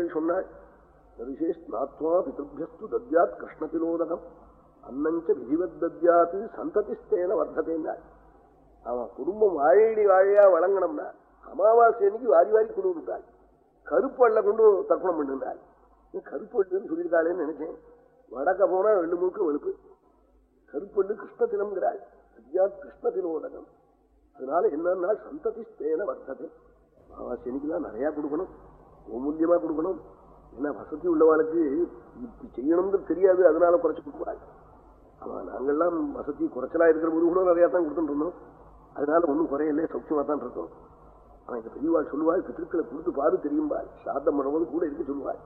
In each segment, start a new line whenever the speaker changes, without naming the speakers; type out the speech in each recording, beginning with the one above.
மகர்ஷிகள் சொன்னாள் ஸ்நாத்வா பிதபியஸ்து தத்யாத் கிருஷ்ண திலோதகம் அன்னஞ்ச விதிவத் தத்யாத்து சந்ததிஸ்தேன வர்த்ததேன்னாள் அவன் குடும்பம் வாழடி வாழையா வழங்கணும்னா அமாவாசை அன்னைக்கு வாரி வாரி கொண்டு விட்டாள் கருப்பள்ள கொண்டு தர்ப்பணம் பண்ணிருந்தாள் கருப்பள்ளுன்னு சொல்லியிருக்காளேன்னு நினைச்சேன் வடக்க போனா ரெண்டு முழுக்க வெளுப்பு கருப்பள்ளு கிருஷ்ணத்திலம்ங்கிறாள் சத்யாத் கிருஷ்ணதிலோதகம் அதனால என்னன்னா சந்ததிஸ்தேன ஸ்தேன வர்த்ததை அமாவாசைனிக்குலாம் நிறைய கொடுக்கணும் மூல்யமா கொடுக்கணும். ஏன்னா வசதி உள்ளவாளுக்கு இப்படி செய்யணும்னு தெரியாது. அதனால குறைச்சு கொடுக்குறாங்க ஆமா நாங்கள்லாம் வசதி குறைச்சலா இருக்கிற போது கூட நிறையா தான் கொடுத்துட்டு இருந்தோம். அதனால ஒன்றும் குறையில்லை. சௌக்கியமா தான் இருக்கோம். அவன் இந்த பெரியவாள் சொல்லுவாள் பித்திருக்களை கொடுத்து பாரு தெரியும்பாள். சாத்தம் பண்ணும்போது கூட இருக்க சொல்லுவாள்.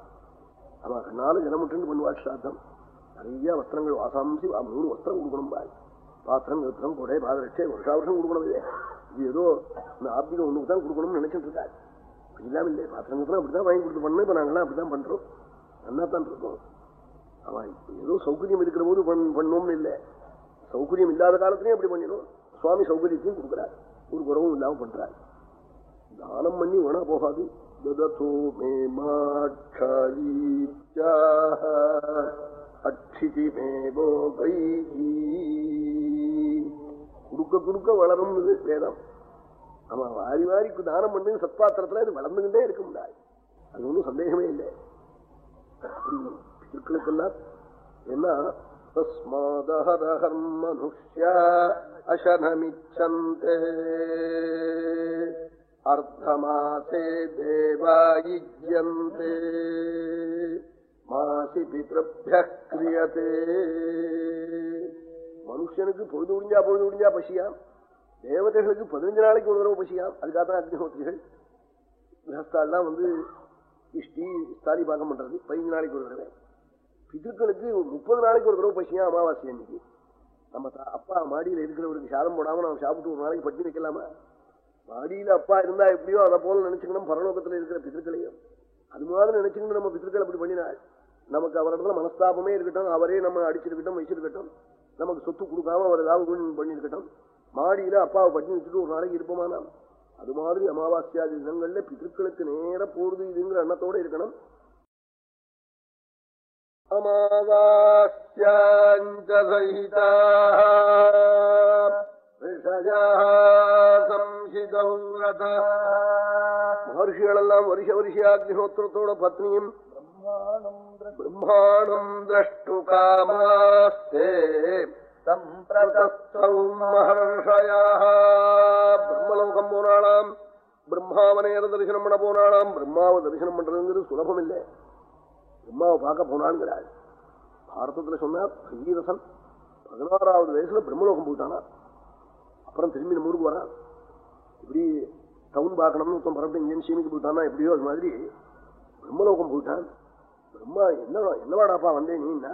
அவன் கண்ணால ஜனமுட்டு பண்ணுவாள் சாத்தம். நிறைய வஸ்திரங்கள் வாசாம்சி மூணு வஸ்திரம் கொடுக்கணும்பாள் பாத்திரம் வித்திரம் கொடை பாதரட்சை வருஷா வருஷம் கொடுக்கணும். இது ஏதோ இந்த ஆப்திகம் ஒண்ணுக்கு தான் கொடுக்கணும்னு நினைச்சிட்டு இருக்காரு இல்லாம இல்லை பாத்திரங்கள்லாம் அப்படிதான் வாங்கி கொடுத்து பண்ணு இப்போ நாங்களாம் அப்படிதான் பண்றோம். நல்லா தான் இருக்கோம் அவன் ஏதோ சௌகரியம் இருக்கிற போது பண்ணோம்னு இல்லை. சௌகரியம் இல்லாத காலத்திலையும் அப்படி பண்ணிடும் சுவாமி சௌகரியத்தையும் கொடுக்குறாரு. ஒரு குறவும் இல்லாமல் பண்றாரு. தானம் பண்ணி வேணா போகாது. ததோ மே அக்ஷிதி மேவோ கை குடுக்க குடுக்க வளரும் வேதம். ஆமா வாரி வாரி தானம் பண்ணு சத்பாத்திரத்துல இது வளர்ந்துகிட்டே இருக்க முடியாது அது ஒன்றும் சந்தேகமே இல்லை. பிதர்களுக்கெல்லாம் என்ன? தஸ்மாதஹரஹர் மனுஷ்ய அசனமிச்சந்தே. அர்த்தமாசே தேவாயுஜ்யந்தே மாசி பித்ருபிய கிரியதே. மனுஷனுக்கு பொழுது முடிஞ்சா பொழுது முடிஞ்சா பசியான் தேவதைகளுக்கு பதினஞ்சு நாளைக்கு ஒரு தடவை பசியாம் அதுக்காக தான் அக்னிஹோத்திரிகள் கிரகஸ்தாலாம் வந்து இஷ்டி ஸ்தாலி பாகம் பண்றது. பதினஞ்சு நாளைக்கு ஒரு தடவை. பிதர்களுக்கு முப்பது நாளைக்கு ஒரு தடவை பசியா அமாவாசை அன்னைக்கு. நம்ம அப்பா மாடியில் இருக்கிறவருக்கு சாதம் போடாமல் நம்ம சாப்பிட்டு ஒரு நாளைக்கு பட்டி வைக்கலாமா? மாடியில் அப்பா இருந்தா எப்படியோ அதை போல நினைச்சுக்கணும் பரலோகத்தில் இருக்கிற பிதர்களையும் அது மாதிரி நினைச்சுக்கணும் நம்ம பிதர்கள் அப்படி பண்ணினாள் நமக்கு அவரிடத்துல மனஸ்தாபமே இருக்கட்டும் அவரே நம்ம அடிச்சிருக்கட்டும் வச்சிருக்கட்டும். நமக்கு சொத்து கொடுக்காம அவர் ஏதாவது பண்ணிருக்கட்டும் மாடியில அப்பாவை பட்டி வச்சுட்டு ஒரு நாளைக்கு இருப்போமா நாம் அது மாதிரி அமாவாசியாதி தினங்கள்ல பிதர்களுக்கு நேர போறது இதுங்கிற எண்ணத்தோட இருக்கணும். அமாவாஸ்யாஞ்சசகிதா மகர்ஷிகள் எல்லாம் வருஷ வருஷாக்னிஹோத்திரத்தோட பத்னியும் பிரம்மாணம் திரஷ்டு காமாஸ்தே. பிரம்மலோகம் போனாலாம் பிரம்மாவனையர தரிசனம் பண்ண போனாலாம் பிரம்மாவை தரிசனம் பண்றதுங்கிறது சுலபம் இல்லை பிரம்மாவை பார்க்க போனாங்கிறாள் பாரதத்துல சொன்னார் பகீரசன் பதினாறாவது வயசுல பிரம்மலோகம் போயிட்டானா அப்புறம் திரும்பி நம்ம ஊருக்கு வரான் இப்படி டவுன் பார்க்கணும்னு ஒருத்தன் பரப்பிட்டு இங்கேன்னு சீனுக்கு போயிட்டானா எப்படியோ அது மாதிரி பிரம்மலோகம் போயிட்டான் பிரம்மா என்ன என்னவாடாப்பா வந்தேன் நீன்னா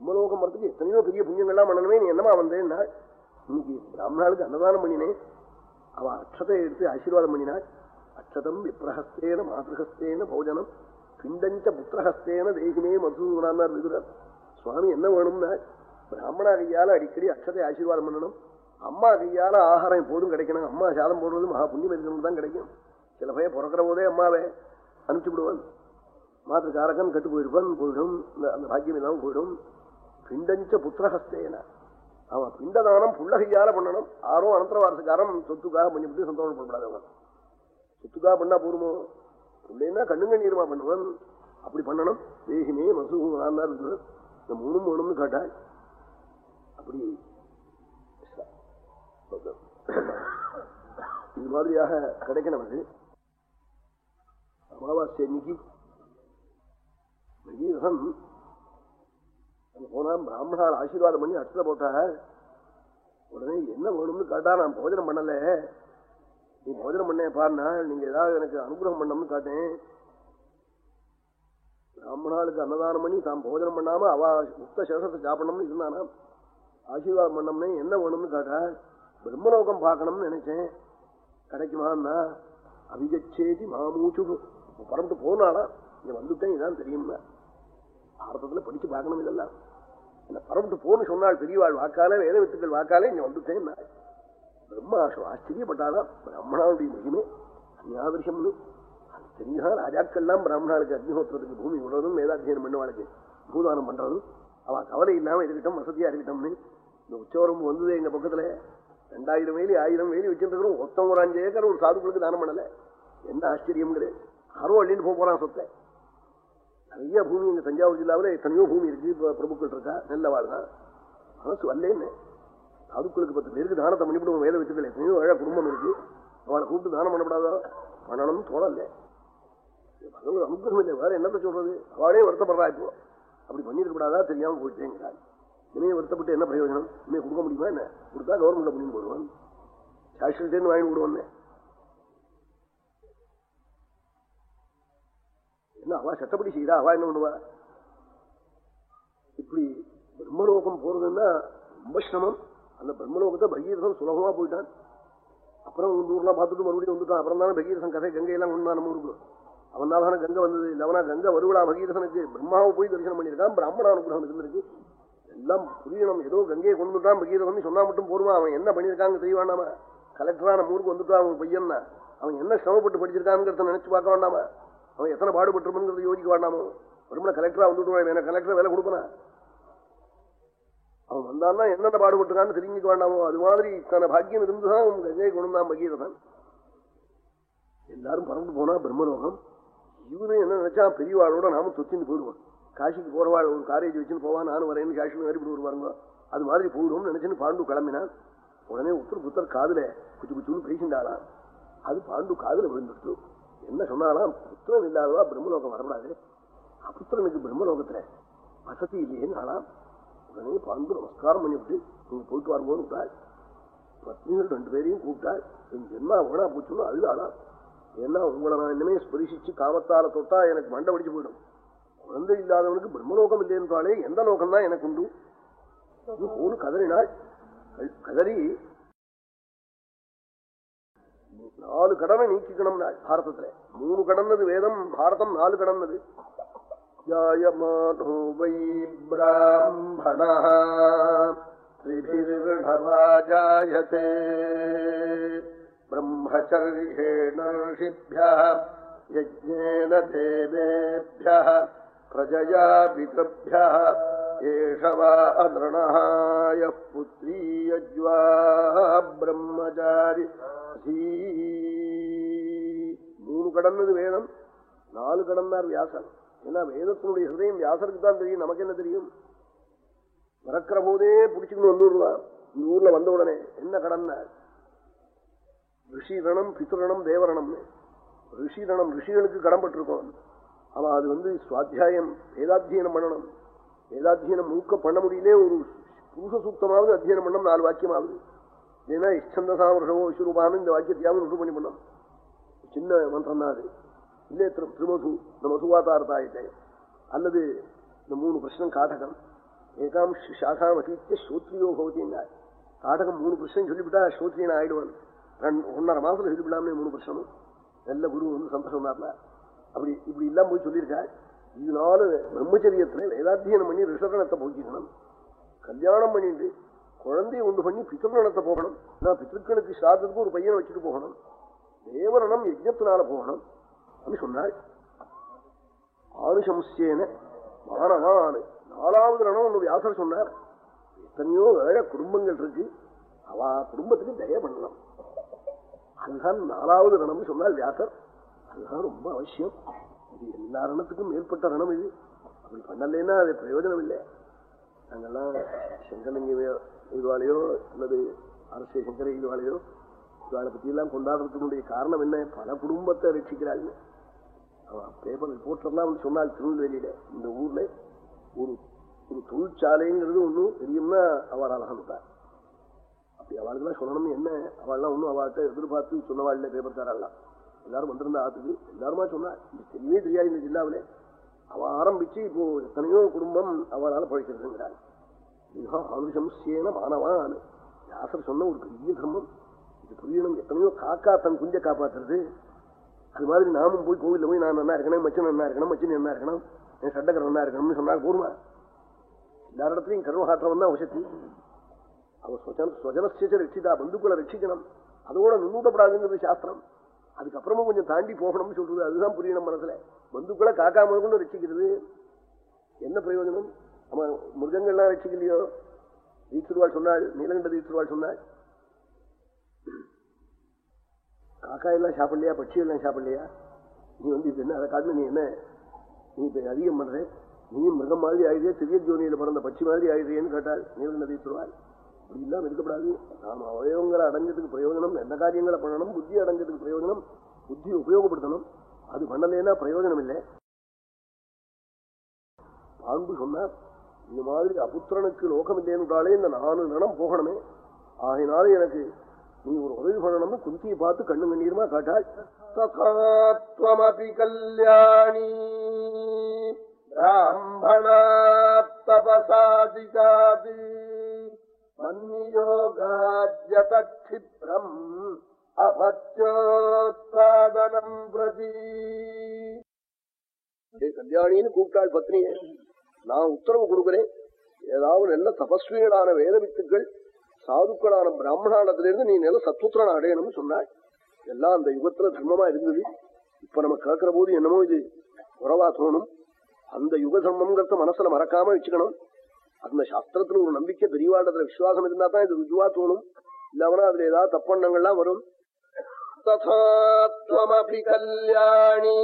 பிரம்மலோகம் வரத்துக்கு எத்தனையோ பெரிய புண்ணியங்கள்லாம் பண்ணணுமே நீ என்னமா வந்தேன்னா இன்னைக்கு பிராமணாளுக்கு அன்னதானம் பண்ணினேன். அவ அக்ஷதை எடுத்து ஆசீர்வாதம் பண்ணினாள். அக்ஷதம் விப்ரஹஸ்தேன மாதஹஸ்தேன போஜனம். பிண்டஞ்ச புத்திரஹஸ்தேன தேகிமே மதுசூதனார் விதுரர் சுவாமி என்ன வேணும்னா பிராமணா கையால அடிக்கடி அக்ஷதை ஆசீர்வாதம் பண்ணணும். அம்மா கையால ஆகாரம் எப்போதும் கிடைக்கணும். அம்மா சாதம் போடுறது மகா புண்ணியம் இருக்கணும் தான் கிடைக்கும். சில பையன் பிறக்கிற போதே அம்மாவை அனுப்பிச்சு விடுவான். மாத்திரக்காரகன் கட்டு போயிருப்பான் போயிடும். அந்த பாக்கியம் இல்லாமல் போயிடும். பிண்டஞ்ச புத்திரஹஸ்தேன. அவன் பிண்டதானம் புள்ளகையால பண்ணணும். ஆரோ அனந்தரவாரசுக்காரம் சொத்துக்காக பண்ணிவிட்டு சந்தோஷப்படப்படாதவன் சொத்துக்காக பண்ணா போருமோ பிள்ளைன்னா கண்ணுங்க நீருமா பண்ணுவன் அப்படி பண்ணணும். தேகினே மசூ இந்த மூணும் வேணும்னு கேட்டாள் அப்படி இது மாதிரியாக கிடைக்கணும் அது அமாவாசை அன்னைக்கு பகீரசன் போனா பிராமணால் ஆசீர்வாதம் பண்ணி அர்த்தத்தை போட்டார் உடனே என்ன வேணும்னு கேட்டா நான் போஜனம் பண்ணல. நீ போஜனம் பண்ணேன் பாருனா நீங்க ஏதாவது எனக்கு அனுகிரகம் பண்ணணும்னு காட்டேன். பிராமணாளுக்கு அன்னதானம் பண்ணி தான் போஜனம் பண்ணாம அவ முக்த சேஷத்தை சாப்பிடணும்னு இருந்தானா? ஆசீர்வாதம் பண்ணோம்னே என்ன வேணும்னு கேட்டா பிரம்மலோகம் பார்க்கணும்னு நினைச்சேன். கிடைக்குமான்னா அபிகச்சேதி மாமூச்சு பறந்து போனாடா இங்க வந்துட்டேன் இதான் தெரியும்னா பாரதத்துல படிச்சு பார்க்கணும் இதெல்லாம். என்ன பரம்பிட்டு போன்னு சொன்னால் பெரியவாள் வாக்கால வேத வித்துக்கள் வாக்காலே இங்க வந்துட்டேன் பிரம்மா ஆச்சரியப்பட்டாதான் பிராமணாவுடைய மகிமே அந்யாதரிசம்னு அது தெரிஞ்சா ராஜாக்கள்லாம் பிராமணாளுக்கு அக்னிஹோத்திரத்துக்கு பூமி விடுறதும் வேதாத்தியனம் பண்ணுவாளுக்கு. பூதானம் பண்றதும் அவ கவலை இல்லாம இருக்கட்டும் வசதியா இருக்கட்டும்னு. இந்த உச்சவரம்பு வந்தது எங்க பக்கத்துல. ரெண்டாயிரம் வேலி ஆயிரம் வேலி வச்சிருக்கிறோம் ஒத்தம் ஒரு அஞ்சு ஏக்கர் ஒரு சாதுக்களுக்கு தானம் பண்ணல. என்ன ஆச்சரியம்ங்கிறது யாரோ அள்ளின்னு போக போறான் சொத்தை. நிறைய பூமி இந்த தஞ்சாவூர் ஜில்லாவில் எத்தனையோ பூமி இருக்கு. இப்ப பிரபுக்கள் இருக்கா? நெல்ல வாழ்தான் மனசு வரலேன்னு சாதுக்களுக்கு பத்து பேருக்கு தானத்தை பண்ணிவிடுவோம் வேத வித்துக்கள் எத்தனையோ ஏழை குடும்பம் இருக்கு. அவளை கூப்பிட்டு தானம் பண்ணப்படாதோ? பண்ணணும்னு தோணல. பகவத் அனுகிரகம் இல்லை. வேற என்னத்த சொல்றது? அவளே வருத்தப்படுறா இப்போ. அப்படி பண்ணிருக்கப்படாதா? தெரியாம போயிட்டேங்கிறாள். இனிமே வருத்தப்பட்டு என்ன பிரயோஜனம்? இனிமே கொடுக்க முடியுமா என்ன? கொடுத்தா கவர்மெண்ட் அப்படின்னு போடுவான். சாஸ்திரத்தேன்னு வாங்கி விடுவான்னு என்ன அவா சட்டப்படி செய்தா அவா என்ன பண்ணுவா? இப்படி பிரம்மலோகம் போறதுன்னா ரொம்ப சிரமம். அந்த பிரம்மலோகத்தை பகீரதம் சுலபமா போயிட்டான். அப்புறம் இந்த ஊர்லாம் பார்த்துட்டு மறுபடியும் வந்துட்டான். அப்புறம் தானே பகீரசன் கதை கங்கையெல்லாம் கொண்டு நம்ம ஊருக்கு. அவனால தானே கங்கை வந்தது. இல்லவனா கங்கை வருவடா பகீரதனுக்கு. பிரம்மாவை போய் தரிசனம் பண்ணியிருக்கான் பிராமண அனுகிரகம் இருந்திருக்கு எல்லாம் புரியணும். ஏதோ கங்கையை கொண்டு வந்துட்டான் பகீரதன் சொன்னா மட்டும் போருமா? அவன் என்ன பண்ணியிருக்காங்க தெரிய கலெக்டரான கலெக்டரா நம்ம ஊருக்கு வந்துட்டான் அவன் பையன் அவன் என்ன சிரமப்பட்டு படிச்சிருக்காங்கிறத நினைச்சு பார்க்க வேண்டாமா? அவன் எத்தனை பாடுபட்டுருமோங்கிறத யோசிக்க வேண்டாமோ. வருமான கலெக்டரா வந்துட்டு எனக்கு கலெக்டர் வேலை கொடுப்பனா? அவன் வந்தான்னா என்னென்ன பாடுபட்டுருக்கான்னு தெரிஞ்சுக்க வேண்டாமோ. அது மாதிரி தன பாக்கியம் இருந்துதான் அவன் கங்கையை கொண்டு தான் பகீரதன். எல்லாரும் பறந்து போனா பிரம்மலோகம். இவனு என்ன நினைச்சா பெரியவாளோட நாம தொத்தின்னு போயிடுவான். காசிக்கு போறவாள் ஒரு காரேஜ் வச்சுன்னு போவான் நானும் வரேன்னு காஷ்மீர் மாதிரி இப்படி வருவாங்க அது மாதிரி போயிடுவோம்னு நினைச்சுன்னு பாண்டு கிளம்பினான் உடனே உத்தர புத்தர் காதுல குச்சு குச்சுன்னு பேசிண்டாளாம். அது பாண்டு காதுல விழுந்துட்டு என்ன சொன்னாலாம் புத்திரன் இல்லாதவா பிரம்மலோகம் வரக்கூடாது. அபுத்திரனுக்கு பிரம்மலோகத்துல. வசதி இல்லையேன்னு ஆளாம் உடனே பாண்டு நமஸ்காரம் பண்ணிவிட்டு நீங்க போயிட்டு வரும்போது விட்டாள். பத்னிகள் ரெண்டு பேரையும் கூப்பிட்டாள். என் ஜென்மா ஓனா போச்சுன்னு அழுதாளாம் ஏன்னா உங்களை நான் இனிமே ஸ்பரிசிச்சு காமத்தால தொட்டா எனக்கு மண்டை வடிச்சு போயிடும். குழந்தை இல்லாதவனுக்கு பிரம்மலோகம் இல்லைன்றாலே எந்த லோகம் தான் எனக்கு உண்டு? ஒரு கதறினாள். கதறி நாலு கடனை நீக்கிக்கணும் பாரதத்துல மூணு கடன்னது வேதம் பாரதம் நாலு கடன்னது ஜாயமானோ வை பிராமண ஜாயத்தே ब्रह्मचर्येण ऋषिभ्यः यज्ञेन देवेभ्यः प्रजया पितृभ्यः एष वा अनृणः यः पुत्री यज्वा பிரம்மச்சாரி மூணு கடந்தது வேதம் நாலு கடன்னார் வியாசர். ஏன்னா வேதத்தினுடைய ஹிருதயம் வியாசருக்கு தான் தெரியும் நமக்கு என்ன தெரியும்? மறக்கிற போதே பிடிச்சுக்கணும் வந்துடுதான் இந்த ஊர்ல வந்த உடனே என்ன கடன்னார் ரிஷிரணம் பித்ருணம் தேவரணம்னு. ரிஷிரணம் ரிஷிகளுக்கு கடன்பட்டிருக்கோம் ஆனா அது வந்து சுவாத்தியாயம் வேதாத்தியனம் பண்ணணும். வேதாத்தியனம் முழுக்க பண்ண முடியலே ஒரு புருஷ சூக்தமாவது அத்தியனம் பண்ணணும் நாலு வாக்கியமாவது. ஏன்னா இஷ்டந்தசாமர்ஷமோ விஸ்வரூபானு இந்த வாக்கியத்தையாவது ருட்டு பண்ணி பண்ணோம் சின்ன மந்திரம் தான் அது. இல்லை திரு திருமசு இந்த மதுவாதாரத்தாயிட்டே அல்லது இந்த மூணு பிரச்சனம் காட்டகம் ஏகாம் சாகாம் அத்தீத்திய ஸ்ரோத்ரியோ பவத்தின்னா காட்டகம் மூணு பிரச்சனை சொல்லிவிட்டா ஸ்ரோத்ரியன் ஆயிடுவான். ரெண்டு ஒன்றரை மாசத்துல சொல்லிவிடலாம்னு மூணு பிரச்சனும் நல்ல குரு வந்து சந்தோஷம் அப்படி இப்படி இல்லாம போய் சொல்லியிருக்காள் இதனால பிரம்மச்சரியத்துல வேதாத்தியனம் பண்ணி ரிஷகணத்தை போக்கிக்கணும். கல்யாணம் பண்ணிட்டு குழந்தைய உண்டு பண்ணி பித்திருணத்தை போகணும். நான் பித்திருக்கணுக்கு சாதத்துக்கு ஒரு பையனை வச்சுட்டு போகணும். தேவரணம் யஜ்னத்தினால போகணும். அப்படின்னு சொன்னாள். ஆனுசம்சேன மாணவான் நாலாவது ரணம் ஒன்று வியாசர் சொன்னார். எத்தனையோ ஏழை குடும்பங்கள் இருக்கு. அவ குடும்பத்துக்கு தய பண்ணலாம். அதுதான் நாலாவது ரணம் சொன்னால் வியாசர். அதுதான் ரொம்ப அவசியம். இது எல்லா ரணத்துக்கும் மேற்பட்ட ரணம் இது. அப்படி பண்ணலைன்னா அது பிரயோஜனம் இல்லை நாங்கள்லாம் செங்கலிங்க இதுவாலையோ அல்லது அரசியல் சங்கரை இதுவாலையோ இவாளை பத்தி எல்லாம் காரணம் என்ன பல குடும்பத்தை ரட்சிக்கிறாள் அவன் பேப்பர் ரிப்போர்ட்டர்லாம் வந்து சொன்னால் திருநெல்வேலியில இந்த ஊர்ல ஒரு ஒரு தொழிற்சாலைங்கிறது ஒன்றும் தெரியும்னா அவள் அழகான்ட்டார் அப்படி அவளுக்குலாம் சொல்லணும்னு என்ன அவள்லாம் ஒன்றும் அவள்கிட்ட எதிர்பார்த்து சொன்னவாள்ல பேப்பர் தரலாம் எல்லாரும் வந்திருந்தா ஆத்துக்கு எல்லாருமா சொன்னா தெரியவே தெரியாது இந்த ஜில்லாவில அவள் ஆரம்பிச்சு இப்போ எத்தனையோ குடும்பம் அவளால் பழைக்கிறதுங்கிறாள் ஆனுஷம்சேன மாணவான் வியாசர் சொன்ன ஒரு பெரிய தர்மம் இது புரியணும் எத்தனையோ காக்கா தன் குஞ்ச காப்பாத்துறது அது மாதிரி நாமும் போய் கோவில்ல போய் நான் நல்லா இருக்கணும் மச்சன் என்ன இருக்கணும் மச்சன் என்ன இருக்கணும் என் சட்டக்கர் நல்லா இருக்கணும்னு சொன்னால் கூர்மா எல்லா இடத்துலையும் கர்ம தான் அவசத்தி அவன் ஸ்வஜனசேச்ச ரட்சிதா பந்துக்களை ரட்சிக்கணும் அதோட நுண்ணூட்டப்படாதுங்கிறது சாஸ்திரம் அதுக்கப்புறமும் கொஞ்சம் தாண்டி போகணும்னு சொல்றது அதுதான் புரியணும் மனசுல பந்துக்களை காக்கா முதல்கொண்டு ரட்சிக்கிறது என்ன பிரயோஜனம் நம்ம மிருகங்கள்லாம் ரசிக்கலையோ தீட்சிருவாள் சொன்னாள் நீலகண்ட தீட்சிருவாள் சொன்னாள். காக்கா எல்லாம் சாப்பிடலையா? பட்சி எல்லாம் சாப்பிடலையா? நீ வந்து இப்ப என்ன அதை காட்டு நீ என்ன? நீ இப்ப அதிகம் பண்ற? நீயும் மிருகம் மாதிரி ஆயிடுறே திரிய ஜோனியில பிறந்த பட்சி மாதிரி ஆயிடுறேன்னு கேட்டாள் நீலகண்ட தீட்சிருவாள் அப்படி இல்லாமல் இருக்கப்படாது. நாம் அவயவங்களை அடைஞ்சதுக்கு பிரயோஜனம் எந்த காரியங்களை பண்ணணும் புத்தி அடைஞ்சதுக்கு பிரயோஜனம் புத்தி உபயோகப்படுத்தணும். அது பண்ணலைன்னா பிரயோஜனம் இல்லை பாம்பு சொன்னா இந்த மாதிரி அபுத்திரனுக்கு லோகம் இல்லைன்றாலே இந்த நாலு நடம் போகணுமே. ஆகினால எனக்கு நீ ஒரு உதவி பண்ணணும்னு குந்தியை பார்த்து கண்ணு கண்ணீருமா காட்டாள் தகாத்வமபி கல்யாணி பிராமணாத்தபசாதிகாதி மன்னியோகாத்யதக்ஷிப்ரம் அபத்யோத்பாதனம் பிரதி. கல்யாணின்னு கூப்பிட்டாள் பத்னியே. நான் உத்தரவு கொடுக்கிறேன். ஏதாவது நல்ல தபஸ்விகளான வேத வித்துக்கள் சாதுக்களான பிராமணானத்திலிருந்து நீ நல்ல சத்துத்திரன் அடையணும்னு சொன்னாள் எல்லாம் அந்த யுகத்துல தர்மமா இருந்தது. இப்ப நம்ம கேட்கிற போது என்னமோ இது குறவா தோணும். அந்த யுக தர்மங்கிறத மனசுல மறக்காம வச்சுக்கணும். அந்த சாஸ்திரத்துல ஒரு நம்பிக்கை பெரியவாடத்துல விசுவாசம் இருந்தா தான் இது ருஜுவா தோணும். இல்லாமனா அதுல ஏதாவது தப்பண்ணங்கள்லாம் வரும். ததாத்வமபி கல்யாணி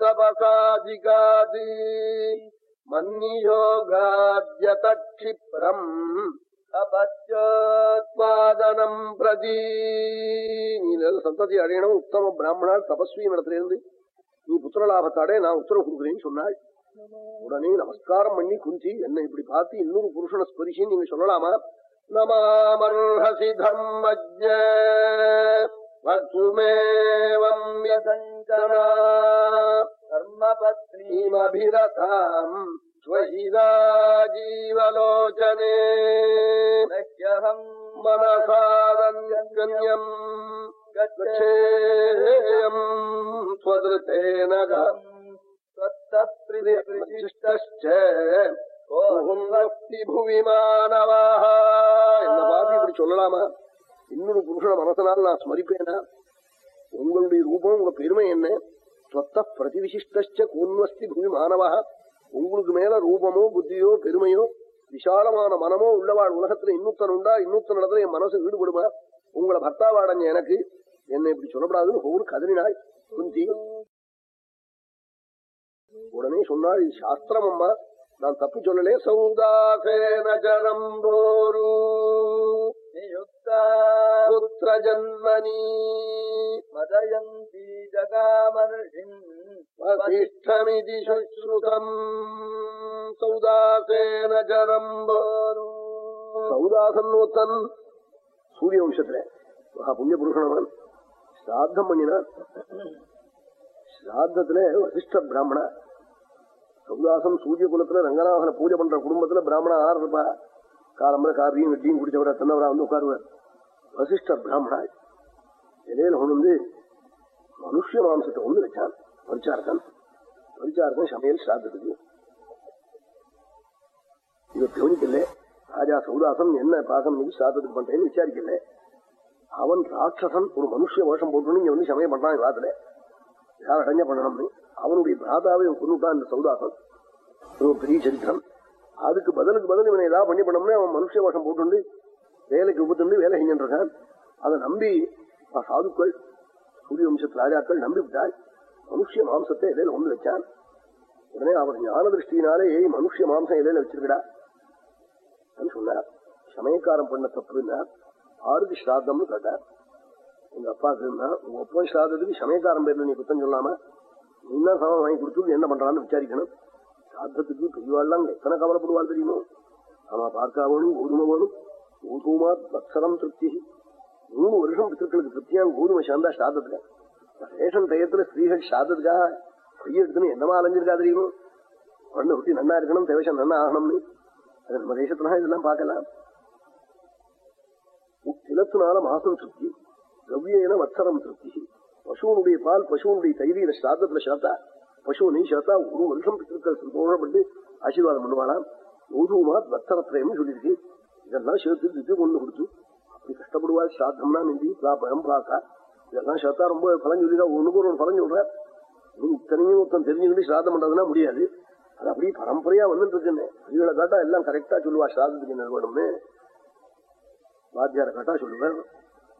பிராமணாத்தபசாதிகாதி மன்னியோகாத்யதக்ஷிப்ரம் அபத்யோத்பாதனம் பிரதி நீ சந்ததி அடையணும் உத்தம பிராமணால் தபஸ்வி இடத்திலிருந்து நீ புத்திர லாபத்தாடே நான் உத்தரவு கொடுக்குறேன்னு சொன்னாள். உடனே நமஸ்காரம் பண்ணி குந்தி என்னை இப்படி பார்த்து இன்னொரு புருஷனை ஸ்பரிசின்னு நீங்க சொல்லலாமா? நமாமர்ஹசி தர்மஜ வசுமேவம் யதஞ்சனா தர்மபத்னீமபிரதாம் ஸ்வஹிதா ஜீவலோச்சனே மனசாதன்யம் கச்சேயம் ஸ்வதிருத்தேன என்ன பார்த்து இப்படி சொல்லலாமா இன்னொரு புருஷன மனசனால் நான் ஸ்மரிப்பேனா? உங்களுடைய ரூபம் உங்க பெருமை என்ன? சொத்த பிரதிவிசிஷ்ட கூன்வஸ்தி பூமி மாணவா. உங்களுக்கு மேல ரூபமோ புத்தியோ பெருமையோ விசாலமான மனமோ உள்ளவாள் உலகத்துல இன்னொத்தன் உண்டா? இன்னொத்தன் இடத்துல என் மனசு ஈடுபடுமா? உங்களை பர்த்தாவாடங்க எனக்கு. என்னை இப்படி சொல்லப்படாதுன்னு ஒவ்வொரு கதறினாள் குந்தி. உடனே சொன்னாள் இது சாஸ்திரம் அம்மா. நான் தப்பு சொல்லலே. சௌதாசேனஜரம் புத்திர ஜன்மனி மதயந்தி ஜகாமர்ஷிஷ்டமிதி சுஸ்ருதம் சௌதாசேன ஜரம் சௌதாசன் ஒருத்தன் சூரிய வம்சத்துல மகா புண்ணிய புருஷனவன் ஸ்ராத்தம் பண்ணினான் ஸ்ராத்தத்துல வசிஷ்ட பிராமண சௌதாசம் சூரிய குலத்துல ரங்கநாதனை பூஜை பண்ற குடும்பத்துல பிராமணா ஆறு இருப்பா காலம்பர காபியும் வெட்டியும் குடிச்சவரா தன்னவரா வந்து உட்காருவார். வசிஷ்ட பிராமணா இலையில வந்து மனுஷ மாம்சத்தை ஒண்ணு வச்சான் பரிச்சார்த்தன் பரிச்சார்த்தன் சமையல் ஸ்ராத்தத்துக்கு இவர் கவனிக்கல ராஜா சௌதாசன் என்ன பாகம் நீ ஸ்ராத்தத்துக்கு பண்றேன்னு விசாரிக்கல. அவன் ராட்சசன் ஒரு மனுஷ வேஷம் போட்டுன்னு இங்க வந்து சமயம் பண்றான் ராத்திர யார் அடைஞ்ச பண்ணணும்னு. அவனுடைய பிராதாவை கொண்டுட்டான் இந்த சௌதாசன். ஒரு பெரிய சரித்திரம் அதுக்கு பதிலுக்கு பதில் இவனை ஏதாவது பண்ணி பண்ணோம்னா அவன் மனுஷ வேஷம் போட்டு வேலைக்கு உபத்துண்டு வேலை செஞ்சுட்டு இருக்கான் அதை நம்பி சாதுக்கள் சூரிய வம்சத்து ராஜாக்கள் நம்பி விட்டாள் மனுஷ மாம்சத்தை இடையில ஒன்று வச்சான். உடனே அவர் ஞான திருஷ்டினாலே ஏய் மனுஷ மாம்சம் இடையில வச்சிருக்கடா. சொன்னார் சமயக்காரம் பண்ண தப்புன்னா ஆறுக்கு ஸ்ராத்தம்னு கேட்டார் உங்க அப்பாவுக்கு உங்க அப்பா ஸ்ராதத்துக்கு சமயக்காரம் பேர்ல நீ குத்தம் சொல்லாம நீ தான் சமம் வாங்கி கொடுத்து என்ன பண்றான்னு விசாரிக்கணும். சாத்தத்துக்கு பெரியவாள்லாம் எத்தனை கவலைப்படுவாள் தெரியுமோ? ஆனா பார்க்கா வேணும் கோதுமை வேணும் கோதுமா பத்சரம் திருப்தி. மூணு வருஷம் பித்திருக்களுக்கு திருப்தியா கோதுமை சாந்தா ஸ்ராதத்துல ரேஷன் டயத்துல ஸ்திரீகள் ஸ்ராதத்துக்காக கையெடுத்துன்னு என்னமா அலைஞ்சிருக்கா தெரியுமோ? குழந்தை ஒட்டி நன்னா இருக்கணும் தேவசம் நன்னா ஆகணும்னு. அது நம்ம தேசத்துல இதெல்லாம் பார்க்கலாம். திலத்தினால மாசம் திருப்தி திரவியன வத்சரம் திருப்தி. பசுவனுடைய பால் பசுவனுடைய தைரியில சாதத்துல சாத்தா பசு நீ சேர்த்தா ஒரு வருஷம் பித்திருக்கள் சந்தோஷப்பட்டு ஆசீர்வாதம் பண்ணுவாளாம். ஓதுமா வத்சரத்திரயம் சொல்லியிருக்கு. இதெல்லாம் சேர்த்து திட்டு கொண்டு கொடுத்து அப்படி கஷ்டப்படுவா சாத்தம்னா நிந்தி பழம் பிளாக்கா இதெல்லாம் சேர்த்தா ரொம்ப பலன் சொல்லிதான் ஒண்ணுக்கு ஒரு பலன் சொல்ற. நீ இத்தனையும் ஒருத்தன் தெரிஞ்சுக்கிட்டு சிராதம் பண்றதுன்னா முடியாது. அது அப்படியே பரம்பரையா வந்துட்டு இருக்குன்னு இதுகளை காட்டா எல்லாம் கரெக்டா சொல்லுவா. சிராதத்துக்கு நிறுவனம்னு வாத்தியார காட்டா சொல்லுவார்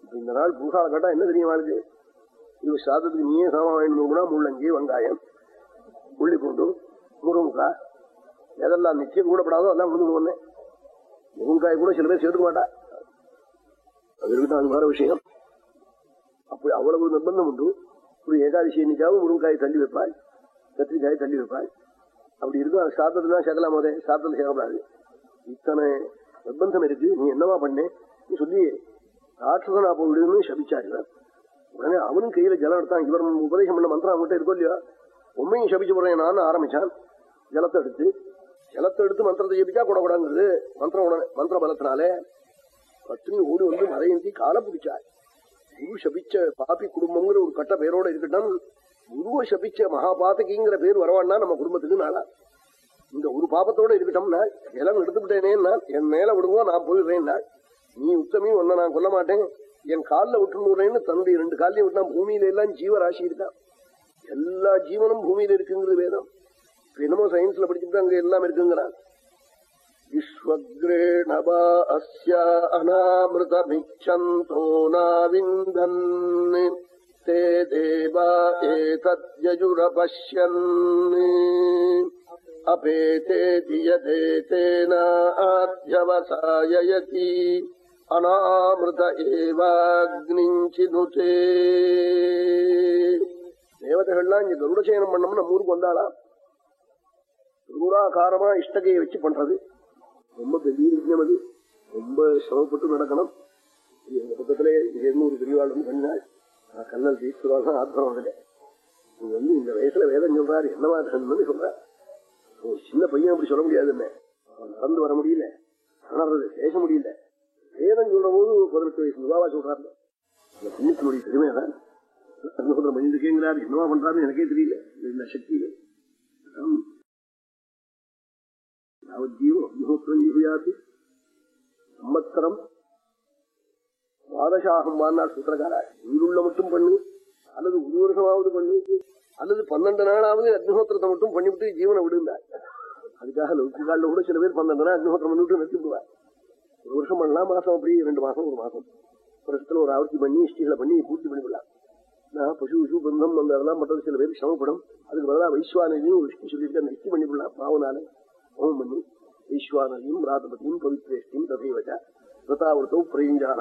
இப்ப இந்த நாள் பூசால காட்டா என்ன தெரியும் வாழ்க்கை இது சாதத்துக்கு நீயே சாமான் வாங்கினா முள்ளங்கி வெங்காயம். உள்ளி பூண்டு முருங்காய் எதெல்லாம் நிச்சயம் கூடப்படாதோ அதெல்லாம் விழுந்து போனேன் முருங்காய் கூட சில பேர் சேர்த்துக்க மாட்டா. அது இருக்கட்டும் அது வேற விஷயம். அப்படி அவ்வளவு நிர்பந்தம் உண்டு. ஒரு ஏகாதசி எண்ணிக்காவும் முருங்காயை தள்ளி வைப்பாள் கத்திரிக்காய் தள்ளி வைப்பாள் அப்படி இருக்கும் அது சாப்பிட்டதுனா சேர்க்கலாம் போதே சாப்பிட்டது சேர்க்கப்படாது. இத்தனை நிர்பந்தம் இருக்கு. நீ என்னவா பண்ணேன் நீ சொல்லி ராட்சசனா போயிடுன்னு சபிச்சாரு. உடனே அவனும் கையில ஜலம் எடுத்தான். இவர் உபதேசம் பண்ண மந்திரம் அவங்ககிட்ட இருக்கோ இல்லையா? உண்மையும் சபிச்சு போறேன் நான் ஆரம்பிச்சான். ஜலத்தை எடுத்து ஜலத்தை எடுத்து மந்திரத்தை ஜபிச்சா கூடக்கூடாங்கிறது மந்திரம் உடனே மந்திர பலத்தினாலே பத்னி ஓடி வந்து மறையந்தி காலை பிடிச்சாள் குரு சபிச்ச பாப்பி குடும்பம்ங்கிற ஒரு கட்ட பேரோட இருக்கட்டும் குருவை சபிச்ச மகாபாத்தகிங்கிற பேர் வரவான்னா நம்ம குடும்பத்துக்கு நாளா இந்த ஒரு பாப்பத்தோட இருக்கட்டும்னா எல்லாம் எடுத்துக்கிட்டேனேன்னா என் மேல விடுவோ நான் போயிடுறேன்னா நீ உத்தமி ஒன்ன நான் கொல்ல மாட்டேன். என் காலில் விட்டுன்னு தன்னுடைய ரெண்டு காலையும் விட்டான் பூமியில எல்லாம் ஜீவராசி இருக்கான் எல்லா ஜீவனும் பூமியில இருக்குங்கிறது வேதம். என்னமோ சயின்ஸ்ல படிச்சுட்டு அங்க எல்லாம் இருக்குங்கிறான் விஸ்வக்ரேணபா அஸ்ய அநாமிருதமிச்சந்தோ நாவிந்தன். தே தேவா ஏதத்யஜுரபஷ்யன் அபேதே அநாமிருத ஏவாக்னிஞ்சினுதே. தேவதைகள்லாம் இங்க கருடசேனம் பண்ணோம்னு நம்ம ஊருக்கு வந்தாளா? கருடாகாரமா இஷ்டகையை வச்சு பண்றது. ரொம்ப பெரிய யஜ்யம் அது. ரொம்ப சிரமப்பட்டு நடக்கணும். எங்க பக்கத்திலே இருநூறு பெரியவாளும் பண்ணினாள் கண்ணல் தீசுவாக ஆத்திரம் அதுல நீ வந்து இந்த வயசுல வேதம் சொல்றாரு. என்னவா இருக்கணும்னு சொல்றாரு சின்ன பையன் அப்படி சொல்ல முடியாதுன்னு நடந்து வர முடியல. உணர்றது பேச முடியல. வேதம் சொல்ற போது பதினெட்டு வயசு நிவாவா சொல்றாரு. இந்த புண்ணியத்தினுடைய பெருமைதான் சொல்ற மனிதக்கேங்கிறார் என்னவா பண்றாருன்னு எனக்கே தெரியல. இந்த சக்தி யாவஜீவம் அக்னிஹோத்திரம் ஜீவியாது சம்பத்தரம் துவாதசாகம் வாழ்நாள் சூத்திரக்காரா உயிருள்ள மட்டும் பண்ணு அல்லது ஒரு வருஷமாவது பண்ணு அல்லது பன்னெண்டு நாளாவது அக்னிஹோத்திரத்தை மட்டும் பண்ணிவிட்டு ஜீவனை விடுந்தார் அதுக்காக லௌகிகால கூட சில பேர் பன்னெண்டு நாள் அக்னிஹோத்திரம் பண்ணிவிட்டு நிறுத்தி ஒரு வருஷம் பண்ணலாம் மாசம் அப்படி ரெண்டு மாசம் ஒரு மாசம். வருஷத்துல ஒரு ஆவர்த்தி பண்ணி இஷ்டிகளை பண்ணி பூர்த்தி பண்ணிவிடலாம். பசு விஷு பந்தம் அந்த அதெல்லாம் சில பேர் சிரமப்படும் அதுக்கு பதிலாக வைஸ்வானதியும் விஷ்ணு இஷ்டி சொல்லிட்டு அந்த இஷ்டி பண்ணிவிடலாம் பாவனாலே ஹோமம் பண்ணி வைஸ்வானதியும் ராதபதியும் பவித்ரேஷ்டியும் ததைவச்ச விரதாவிரத்தோ பிரயுஞ்சான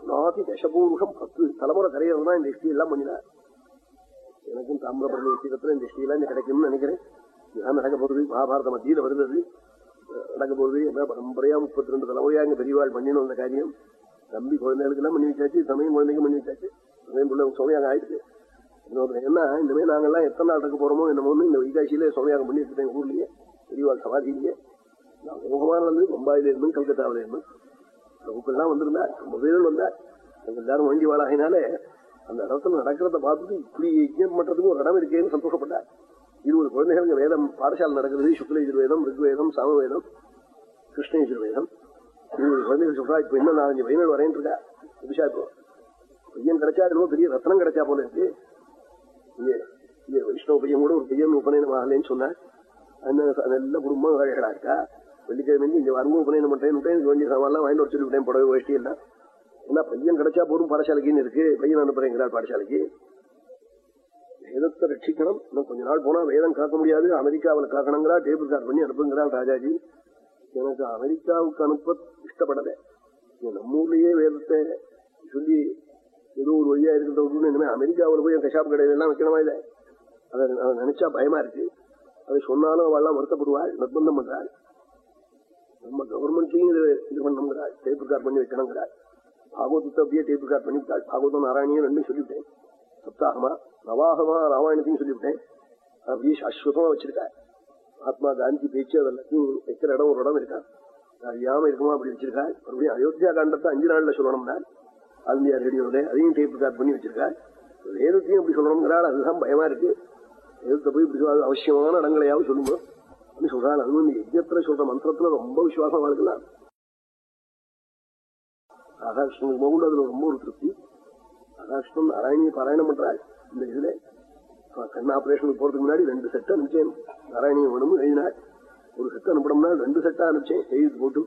நாதி தசபூருஷம் பத்து தலைமுறை கரையிறதுனா இந்த இஷ்டி எல்லாம் பண்ணினார் எனக்கும் தாமிரபரணி விஷயத்துல இந்த இஷ்டியெல்லாம் இந்த கிடைக்கும்னு நினைக்கிறேன் இதுதான் நடக்க போறது மகாபாரத மத்தியில் வருது நடக்க போறது என்ன பரம்பரையா முப்பத்தி ரெண்டு தலைமுறையா இங்க பெரியவாள் பண்ணினோம் அந்த காரியம் தம்பி குழந்தைகளுக்கு எல்லாம் பண்ணி வச்சாச்சு சமயம் குழந்தைங்க பண்ணி வச்சாச்சு சமயம் பிள்ளை சோமையாக ஆயிடுச்சு என்ன இனிமேல் நாங்கெல்லாம் எத்தனை நாள் இருக்க போறோமோ என்னமோன்னு இந்த வைகாசியிலே சோமையாகம் பண்ணிட்டு இருக்கேன் ஊர்லயே பெரியவாள் சமாதியிலேயே. நான் முகமான வந்து மும்பாயில இருந்தும் கல்கத்தாவில இருந்தும் நமக்கெல்லாம் வந்திருந்தா ரொம்ப பேரும் வந்தா எங்க எல்லாரும் வண்டி வாழாகினாலே அந்த இடத்துல நடக்கிறத பார்த்துட்டு இப்படி யஜ்யம் பண்றதுக்கு ஒரு இடம் இருக்கேன்னு சந்தோஷப்பட்டார் இருபது குழந்தைகள் வேதம் பாடசாலை நடக்கிறது சுக்ல எதிர்வேதம் ரிக்வேதம் சாமவேதம் கிருஷ்ண எதிர்வேதம் இருபது குழந்தைகள் சொல்றா இப்ப இன்னும் நாலஞ்சு பையன்கள் வரேன் இருக்கா. புதுசா இப்போ பையன் கிடைச்சா என்னமோ பெரிய ரத்னம் கிடைச்சா போல இருக்கு. வைஷ்ணவ பையன் கூட ஒரு பையன் உபநயனம் ஆகலன்னு சொன்னார் நல்ல குடும்பம் வேலைகளா இருக்கா? வெள்ளிக்கிழமை இங்க வரும்போது உபநயனம் பண்றேன் எனக்கு வேண்டிய சாமான்லாம் வாங்கிட்டு வச்சு விட்டேன் புடவை வேஷ்டி எல்லாம். ஏன்னா பையன் கிடைச்சா போதும் பாடசாலைக்குன்னு இருக்கு பையன் அனுப்புறேங்கிறார் பாடசாலைக்கு. வேதத்தை ரட்சிக்கணும். இன்னும் கொஞ்ச நாள் போனா வேதம் காக்க முடியாது. அமெரிக்காவில் காக்கணுங்கிறா டேபிள் கார்டு பண்ணி அனுப்புங்கிறார் ராஜாஜி. எனக்கு அமெரிக்காவுக்கு அனுப்ப இஷ்டப்படலை. நம்ம ஊர்லயே வேதத்தை சொல்லி ஏதோ ஒரு வழியா இருக்கிறது இனிமே அமெரிக்காவில் போய் கஷாப் கடையில எல்லாம் வைக்கணுமா இல்லை. அதை நினைச்சா பயமா இருக்கு. அதை சொன்னாலும் அவள்லாம் வருத்தப்படுவாள் நிர்பந்தம் பண்றாள். நம்ம கவர்மெண்ட்லையும் இது இது பண்ணுங்கிறாள் டேபிள் கார் பண்ணி வைக்கணுங்கிறாள். பாகவதத்தை அப்படியே டேபிள் பண்ணி பண்ணிவிட்டாள் பாகவதம் நாராயணியும் ரெண்டும் சொல்லிவிட்டேன் சப்தாகமா நவாகமா ராமாயணத்தையும் சொல்லிவிட்டேன் அப்படியே சாஸ்வதமா வச்சிருக்கா மகாத்மா காந்தி பேச்சு அது எல்லாத்தையும் வைக்கிற இடம் ஒரு இடம் இருக்கா? அறியாம இருக்குமா? அப்படி வச்சிருக்கா மறுபடியும் அயோத்தியா காண்டத்தை அஞ்சு நாள்ல சொல்லணும்னா ஆல் ரேடியோட அதையும் டேப் ரெக்கார்ட் பண்ணி வச்சிருக்கா வேதத்தையும் எப்படி சொல்லணுங்கிறாள் அதுதான் பயமா இருக்கு. வேதத்தை போய் இப்படி அவசியமான இடங்களையாவது சொல்லுங்க. அப்படின்னு சொல்றாள் அது வந்து யஜ்யத்துல சொல்ற மந்திரத்துல ரொம்ப விசுவாசம் வாழ்க்கலாம் ராதாகிருஷ்ணன் மகுண்டு அதுல ரொம்ப ஒரு திருப்தி. ராதாகிருஷ்ணன் நாராயணியை பாராயணம் பண்றாள் இந்த இதுல கண் ஆபரேஷனுக்கு போறதுக்கு முன்னாடி ரெண்டு செட் அனுப்பிச்சேன். நாராயணியை வேணும் எழுதினாள் ஒரு செட் அனுப்பினோம்னா ரெண்டு செட்டா அனுப்பிச்சேன். எழுதி போட்டு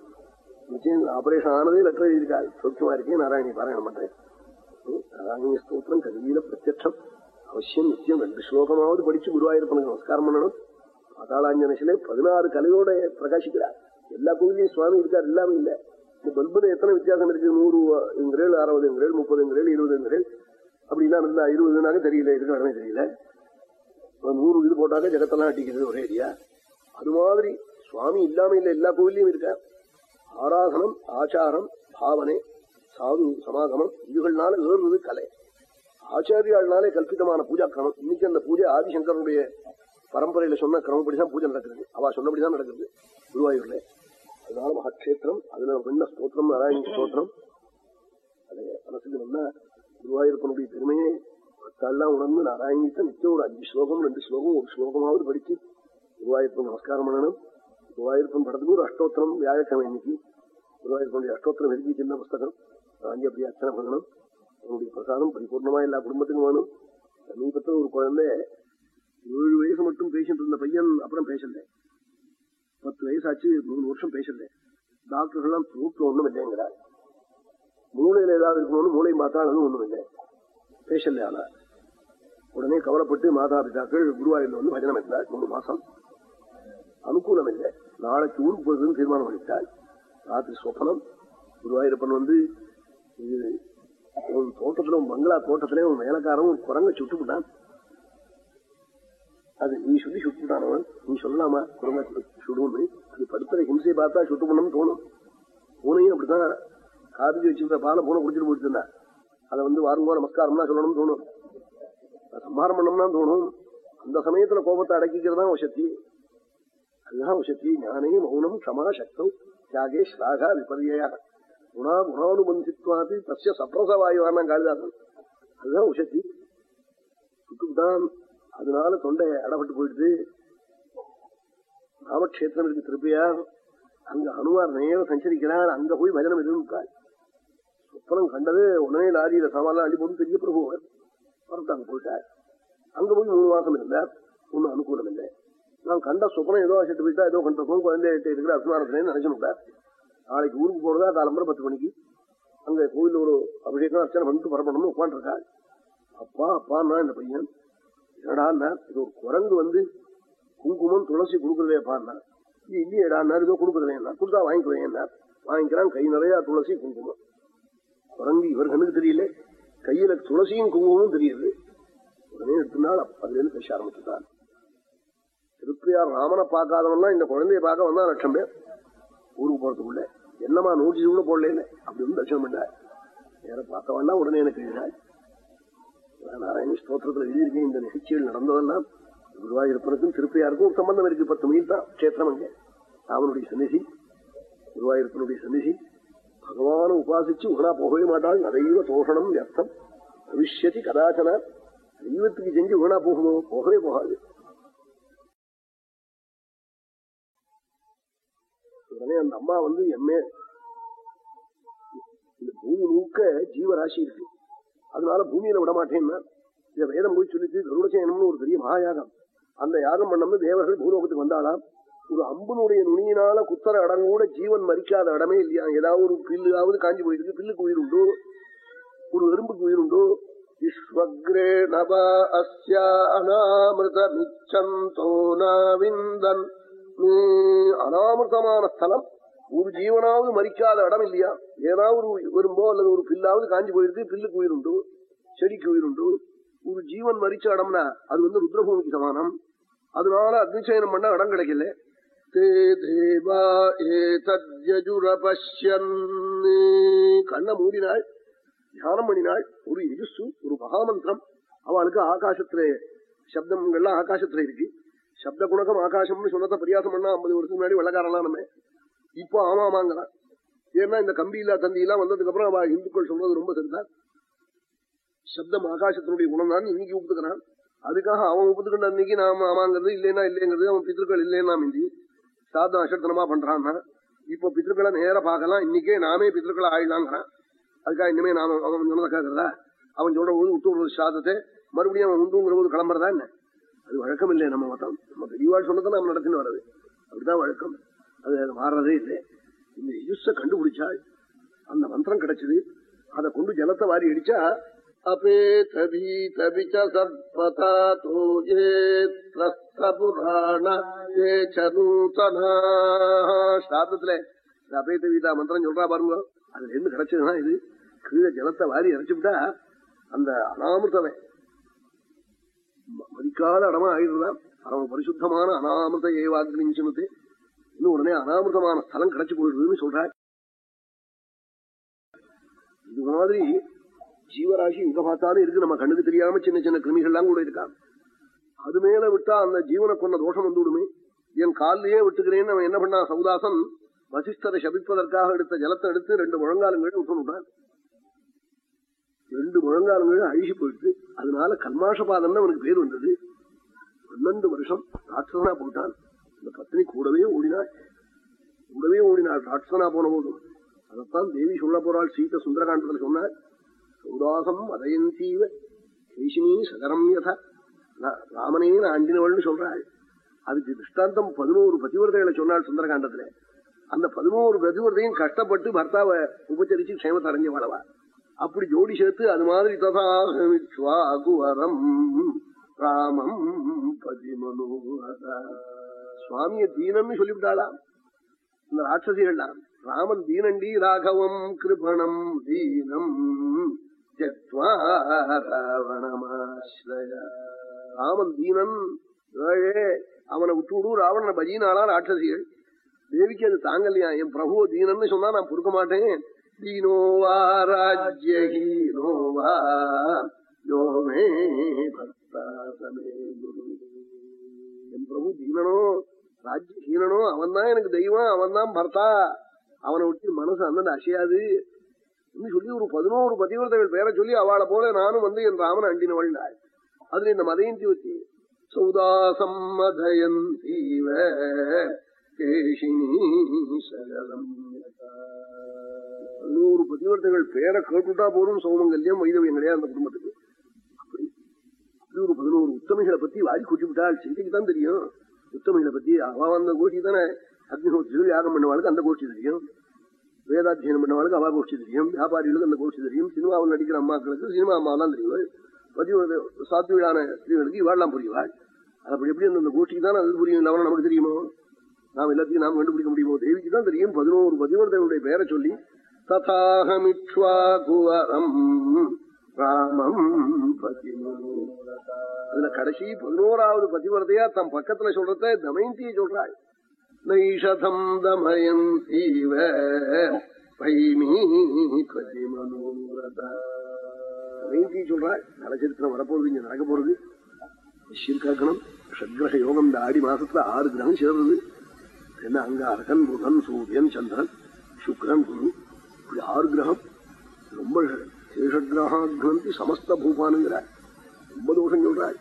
ஆபரேஷன் ஆனதே லெட்டர் எழுதியிருக்காள் சௌக்கியமா இருக்கேன் நாராயணி பாராயணம் பண்றேன் நாராயண ஸ்தோத்திரம் கல்வியில பிரத்யட்சம். அவசியம் நித்தியம் ரெண்டு ஸ்லோகமாவது படிச்சு குருவாயிருப்பனுக்கு நமஸ்காரம் பண்ணணும். பாதாளாஞ்சனசிலே பதினாறு கலையோட பிரகாசிக்கிறார். எல்லா கோவிலையும் சுவாமி இருக்கார் எல்லாமே இல்ல. இந்த பல்புல எத்தனை வித்தியாசம் இருக்கு? நூறு எங்கிறேள் அறுபது எங்கிறேள் முப்பது எங்கிறேள் இருபது எங்கிறேள் அப்படிலாம் இருந்தா இருபதுனாக்க தெரியல இருக்க இடமே தெரியல. நூறு இது போட்டாக்க ஜெகத்தெல்லாம் அடிக்கிறது ஒரே ஏரியா அது மாதிரி சுவாமி இல்லாம இல்ல எல்லா கோவிலையும் இருக்க ஆராதனம் ஆச்சாரம் பாவனை சாது சமாகமம் இதுகள்னால ஏறுவது கலை. ஆச்சாரியாள்னாலே கல்பிதமான பூஜா கிரமம் இன்னைக்கு அந்த பூஜை ஆதிசங்கருடைய பரம்பரையில சொன்ன கிரமப்படிதான் பூஜை நடக்கிறது அவ சொன்னபடிதான் நடக்கிறது குருவாயூர்ல. அதனால மகாட்சேத்திரம் அதுல பண்ண ஸ்தோத்திரம் நாராயண ஸ்தோத்திரம். அது மனசுக்கு நல்லா குருவாயூரப்பனுடைய பெருமையை மக்கள்லாம் உணர்ந்து நாராயணித்த நிச்சயம் ஒரு அஞ்சு ஸ்லோகம் ரெண்டு ஸ்லோகம் ஒரு ஸ்லோகமாவது படிச்சு குருவாயூரப்பன் நமஸ்காரம் பண்ணணும். குருவாயூரப்பன் படத்துக்கு ஒரு அஷ்டோத்திரம் வியாழக்கிழமை இன்னைக்கு குருவாயூரப்பனுடைய அஷ்டோத்திரம் எழுதி சின்ன புஸ்தகம் வாங்கி அப்படி அர்ச்சனை பண்ணணும் அவனுடைய பிரசாதம் பரிபூர்ணமா எல்லா குடும்பத்துக்கும் வேணும் சமீபத்தில் ஒரு குழந்தை ஏழு வயசு மட்டும் பேசிட்டு இருந்த பையன் அப்புறம் பேசல பத்து வயசாச்சு மூணு வருஷம் பேசல டாக்டர்கள்லாம் தூக்கம் ஒன்றும் இல்லைங்கிறார் மூளையில ஏதாவது இருக்கணும்னு மூளை பார்த்தா அதுவும் ஒண்ணும் இல்லை பேசல ஆனா உடனே கவலைப்பட்டு மாதா பிதாக்கள் குருவாயூர்ல வந்து பஜனம் இருந்தார் மூணு மாசம் அனுகூலம் இல்லை நாளைக்கு ஊருக்கு போகுதுன்னு தீர்மானம் பண்ணிட்டாள் ராத்திரி சொப்பனம். குருவாயூரப்பன் வந்து இது உன் தோட்டத்துல உன் பங்களா தோட்டத்திலே உன் மேலக்காரன் ஒரு குரங்க சுட்டுவிட்டான் அது நீ சொல்லி சுட்டுவிட்டானவன் நீ சொல்லலாமா? குரங்க சுடுன்னு அது படுத்துற ஹிம்சையை பார்த்தா சுட்டு பண்ணணும்னு தோணும். பூனையும் அப்படித்தான் காபிக்கு வச்சிருந்த பாலை பூனை குடிச்சிட்டு போயிட்டு இருந்தா. அதை வந்து வாருங்கோ நமஸ்காரம்னா சொல்லணும்னு தோணும். சம்ஹாரம் பண்ணணும்னா தோணும். அந்த சமயத்துல கோபத்தை அடக்கிக்கிறதா சக்தி. அதுதான் சக்தி ஞானே மௌனம் க்ஷமா சக்தம் தியாகே ஸ்லாகா விபரியா குணா குணானுபந்தித்வாது தசிய சப்ரசவாயுவான காளிதாசன் அதுதான் உஷத்தி சுட்டுவிட்டான் அதனால தொண்டை அடப்பட்டு போயிடுது ராமக்ஷேத்திரம் இருக்கு திருப்பியா அங்க ஹனுமார் நேரம் சஞ்சரிக்கிறார் அங்க போய் பஜனம் இருக்காள் சொப்பனம் கண்டது உடனே லாரியில சாமான் அடி போட்டு பெரிய பிரபுவர் புறப்பட்டு அங்க போயிட்டார் அங்க போய் மூணு மாசம் இருந்தார் ஒன்னும் அனுகூலம் இல்லை நான் கண்ட சுப்பனம் ஏதோ செட்டு போயிட்டா ஏதோ கண்டிருக்கோம் குழந்தைகிட்ட இருக்கிற அபிமானத்திலேன்னு நினைச்சுட்டார் நாளைக்கு ஊருக்கு போறதா காலம்பரம் பத்து மணிக்கு. அங்க கோயில் ஒரு அபிஷேகம் அர்ச்சனை பண்ணிட்டு புறப்படணும்னு உட்காந்துருக்காள் அப்பா அப்பான்னா இந்த பையன். என்னடா இது ஒரு குரங்கு வந்து குங்குமம் துளசி கொடுக்குறதே அப்பான்னா இது இல்லையேடான்னா ஏதோ கொடுக்குறதேன்னா கொடுத்தா வாங்கிக்குவேன் வாங்கிக்கிறான் கை நிறைய துளசி குங்குமம். குரங்கு இவர் கண்ணுக்கு தெரியல. கையில துளசியும் குங்குமமும் தெரியுது. உடனே எடுத்துனாள் அதுல இருந்து பேச ஆரம்பிச்சுட்டான். திருப்பியார் ராமனை பார்க்காதவன்லாம் இந்த குழந்தைய பார்க்க வந்தா லட்சம் பேர். ஊருக்கு போறதுக்குள்ள என்னமா நூற்றி கூட போடல அப்படி வந்து தரிசனம் பண்ணார் பார்க்க பார்த்தவன்னா உடனே எனக்கு எழுதினாள் நாராயண ஸ்தோத்திரத்தில் எழுதியிருக்கேன் இந்த நிகழ்ச்சிகள் நடந்ததெல்லாம் குருவாயூரப்பனுக்கும் திருப்பியாருக்கும் சம்பந்தம் இருக்கு. பத்து மைல் தான் கஷேத்திரம் அங்கே. ராமனுடைய சன்னிதி குருவாயூரப்பனுடைய சன்னிதி பகவான உபாசிச்சு உடனா போகவே மாட்டாள். நிறைய தோஷணம் வியர்த்தம். பவிஷ்யதி கதாச்சன. தெய்வத்துக்கு செஞ்சு உடனா போகணும் போகவே போகாது. அந்த அம்மா வந்து எம்ஏ இந்த பூமி முழுக்க ஜீவராசி இருக்கு. அதனால பூமியில விட மாட்டேன்னா இத வேதம் போய் சொல்லிச்சு கருடசேனம்னு ஒரு பெரிய மகாயாகம். அந்த யாகம் பண்ணம்னு தேவர்கள் பூலோகத்துக்கு வந்தாலாம் ஒரு அம்பனுடைய நுனியினால குத்தர இடம் கூட ஜீவன் மறிக்காத இடமே இல்லையா? ஏதாவது ஒரு பில்லுதாவது காஞ்சி போயிருக்கு பில்லுக்கு உயிர் உண்டு? ஒரு எறும்புக்கு உயிர் உண்டு? விஸ்வக்ரே நப அஸ்ய அனாமிருத மிச்சந்தோ நவிந்தன். அனாமிருதமான ஸ்தலம். ஒரு ஜீவனாவது மறிக்காத இடம் இல்லையா? ஏதாவது ஒரு வரும்போ அல்லது ஒரு பில்லாவது காஞ்சி போயிருக்கு பில்லுக்கு உயிருண்டு செடிக்கு உயிருண்டு. ஒரு ஜீவன் மறிச்ச இடம்னா அது வந்து ருத்ரபூமிக்கு சமானம். அதனால அக்னிச்சயனம் பண்ண இடம் கிடைக்கல. கண்ண மூடினாள் தியானம் பண்ணினாள். ஒரு எஜுசு ஒரு மகாமந்திரம். அவளுக்கு ஆகாசத்துல சப்தங்கள்லாம் ஆகாசத்துல இருக்கு. சப்த குணகம் ஆகாசம்னு சொன்னதை பரியாசம் பண்ணா ஐம்பது வருஷத்துக்கு முன்னாடி வெள்ளக்காரலாம் நம்ம. இப்போ ஆமா ஆமாங்கிறான் ஏன்னா இந்த கம்பி இல்லா தந்தி எல்லாம் வந்ததுக்கு அப்புறம் அவ இந்துக்கள் சொல்றது ரொம்ப சரிதான். சப்தம் ஆகாசத்தினுடைய குணம் தான் இன்னைக்கு ஒப்புத்துக்கிறான். அதுக்காக அவன் ஒப்புத்துக்கிட்ட அன்னைக்கு நாம ஆமாங்கிறது இல்லைன்னா இல்லைங்கிறது அவன் பித்திருக்கள் இல்லைன்னா மிந்தி. சாதம் அசத்தனமா பண்றான்னா இப்ப பித்திருக்களை நேர பார்க்கலாம். இன்னைக்கே நாமே பித்திருக்களை ஆயிடலாங்கிறான். அதுக்காக இனிமே நாம அவன் சொன்னதை கேட்கறதா அவன் சொல்ற போது விட்டு விடுறது சாதத்தை. மறுபடியும் அவன் உண்டுங்கிற போது கிளம்புறதா என்ன? அது வழக்கம் இல்லை நம்ம மதம் நம்ம பெரியவாள் சொன்னதை நம்ம நடத்தின்னு வர்றது. அப்படிதான் வழக்கம். அது மாறுறதே இல்லை. இந்த யுஸ கண்டுபிடிச்சாள் அந்த மந்திரம் கிடைச்சது. அதை கொண்டு ஜலத்தை வாரி அடிச்சா அப்பே தபி தபிச்ச சர்பதா தோஜே புராண ஏ சனூதனா சாதத்துல அபேத வீதா மந்திரம் சொல்றா பாருங்க. அதுல இருந்து கிடைச்சதுதான் இது. கீழே ஜலத்தை வாரி இறைச்சுட்டா அந்த அனாமிருத்தவன் மதிக்காத அடமா ஆயிடுதான் பரம பரிசுத்தமான அனாமிருத ஏவாக்னிஞ்சனத்து இன்னும் உடனே அனாமிருதமான ஸ்தலம் கிடைச்சு போயிடுதுன்னு சொல்றாள் இது மாதிரி ஜீவராசி எங்க பார்த்தாலும் இருக்கு. நம்ம கண்ணுக்கு தெரியாம சின்ன சின்ன கிருமிகள்லாம் கூட இருக்கான் அது மேல விட்டா அந்த ஜீவனை கொண்ட தோஷம் வந்துவிடுமே. என் காலிலேயே விட்டுக்கிறேன்னு அவன் என்ன பண்ணா சவுதாசன் வசிஷ்டரை சபிப்பதற்காக எடுத்த ஜலத்தை எடுத்து ரெண்டு முழங்காலங்கள் விட்டுனுட்டான் ரெண்டு முழங்காலங்களும் அழுகி போயிட்டு அதனால கல்மாஷபாதம்னு அவனுக்கு பேர் வந்தது. பன்னெண்டு வருஷம் ராட்சசனா போட்டான். அந்த பத்னி கூடவே ஓடினாள். கூடவே ஓடினாள் ராட்சசனா போன போதும் அதைத்தான் தேவி சொல்ல போறாள் சீத சுந்தரகாண்டத்தில் சொன்னாள். சௌதாசம் அதயந்தீவ கேசினி சகரம் யதா. ராமனே ஆண்டினவள்னு சொல்றாள். அதுக்கு திருஷ்டாந்தம் பதினோரு பதிவிரதைகளை சொன்னாள் சுந்தரகாண்டத்துல. அந்த பதினோரு பதிவிரதையும் கஷ்டப்பட்டு பர்த்தாவை உபச்சரிச்சு க்ஷேமத்தை அடைஞ்ச வாழவா அப்படி ஜோடி சேர்த்து அது மாதிரி ததாகுவரம் ராமம் பதிமனோகர சுவாமிய தீனன்னு சொல்லிவிட்டாளா இந்த ராட்சசிகள்லாம் ராமன் தீனண்டி ராகவம் கிருபணம் தீனம் ராவணமாஸ்ரய. ராமன் தீனன் ஏழே அவனை விட்டுவிடு ராவணனை பஜினாளா ராட்சசிகள். தேவிக்கு அது தாங்கல்லையா என் பிரபுவ தீனன்னு சொன்னா நான் பொறுக்க மாட்டேன். தீனோவா ராஜ்யஹீனோவா யோமே பர்த்தாசமே என் பிரபு தீனனோ ராஜ்யஹீனனோ அவன் தான் எனக்கு தெய்வம் அவன் தான் பர்த்தா. அவனை விட்டு மனசு அந்த அசையாது. சொல்லி ஒரு பதினோரு பதிவிரதைகள் பேரை சொல்லி அவளை போல நானும் வந்து என் ராமன் அண்டினவள் அதுல இந்த மதையந்தி வச்சு சௌதாசம் மதயந்தீவ நூறு பதிவர்த்தங்கள் பேரை கேட்டுட்டா போதும் சௌமங்கல்யம் வைதவியம் கிடையாது அந்த குடும்பத்துக்கு. அப்படி ஒரு பதினோரு உத்தமைகளை பத்தி வாரி கூட்டி விட்டால் செய்திக்கு தான் தெரியும். உத்தமைகளை பத்தி அவ அந்த கோஷ்டி தானே. அக்னிஹோத்திரிகள் யாகம் பண்ணவாளுக்கு அந்த கோஷ்டி தெரியும். வேதாத்தியனம் பண்ணவாளுக்கு அவா கோஷ்டி தெரியும். வியாபாரிகளுக்கு அந்த கோஷ்டி தெரியும். சினிமாவில் நடிக்கிற அம்மாக்களுக்கு சினிமா அம்மா தான் தெரியும். பதிவு சாத்விடான ஸ்திரீகளுக்கு இவாள்லாம் புரியுவாள் அப்படி எப்படி அந்த கோஷ்டிக்கு தான் அது புரியும் இல்லாமல் நமக்கு தெரியுமோ? நாம் எல்லாத்தையும் நாம் கண்டுபிடிக்க முடியுமோ? தேவிக்கு தான் தெரியும். பதினோரு பதிவர்த்தனுடைய பெயரை சொல்லி ததாகமிக்வாகுவரம் ராமம் அதுல கடைசி பதினோராவது பதிவரதையா தம் பக்கத்துல சொல்றத தமயந்தியை சொல்றாள் நைஷதம் தமயந்தீவ தமயந்தி சொல்றாள் நலச்சரித்திரம் வரப்போகுது இங்க நடக்க போறது. ஷீர்காக்கணும் ஷட்கிரக யோகம் இந்த ஆடி மாசத்துல ஆறு கிரகம் சேர்றது என்ன அங்க அரகன் புதன் சூரியன் சந்திரன் சுக்ரன் குரு இப்படி ஆறு கிரகம் ரொம்ப சேஷகிரகாந்தி சமஸ்த பூபானுங்கிறார் ரொம்ப தோஷம் சொல்றார்.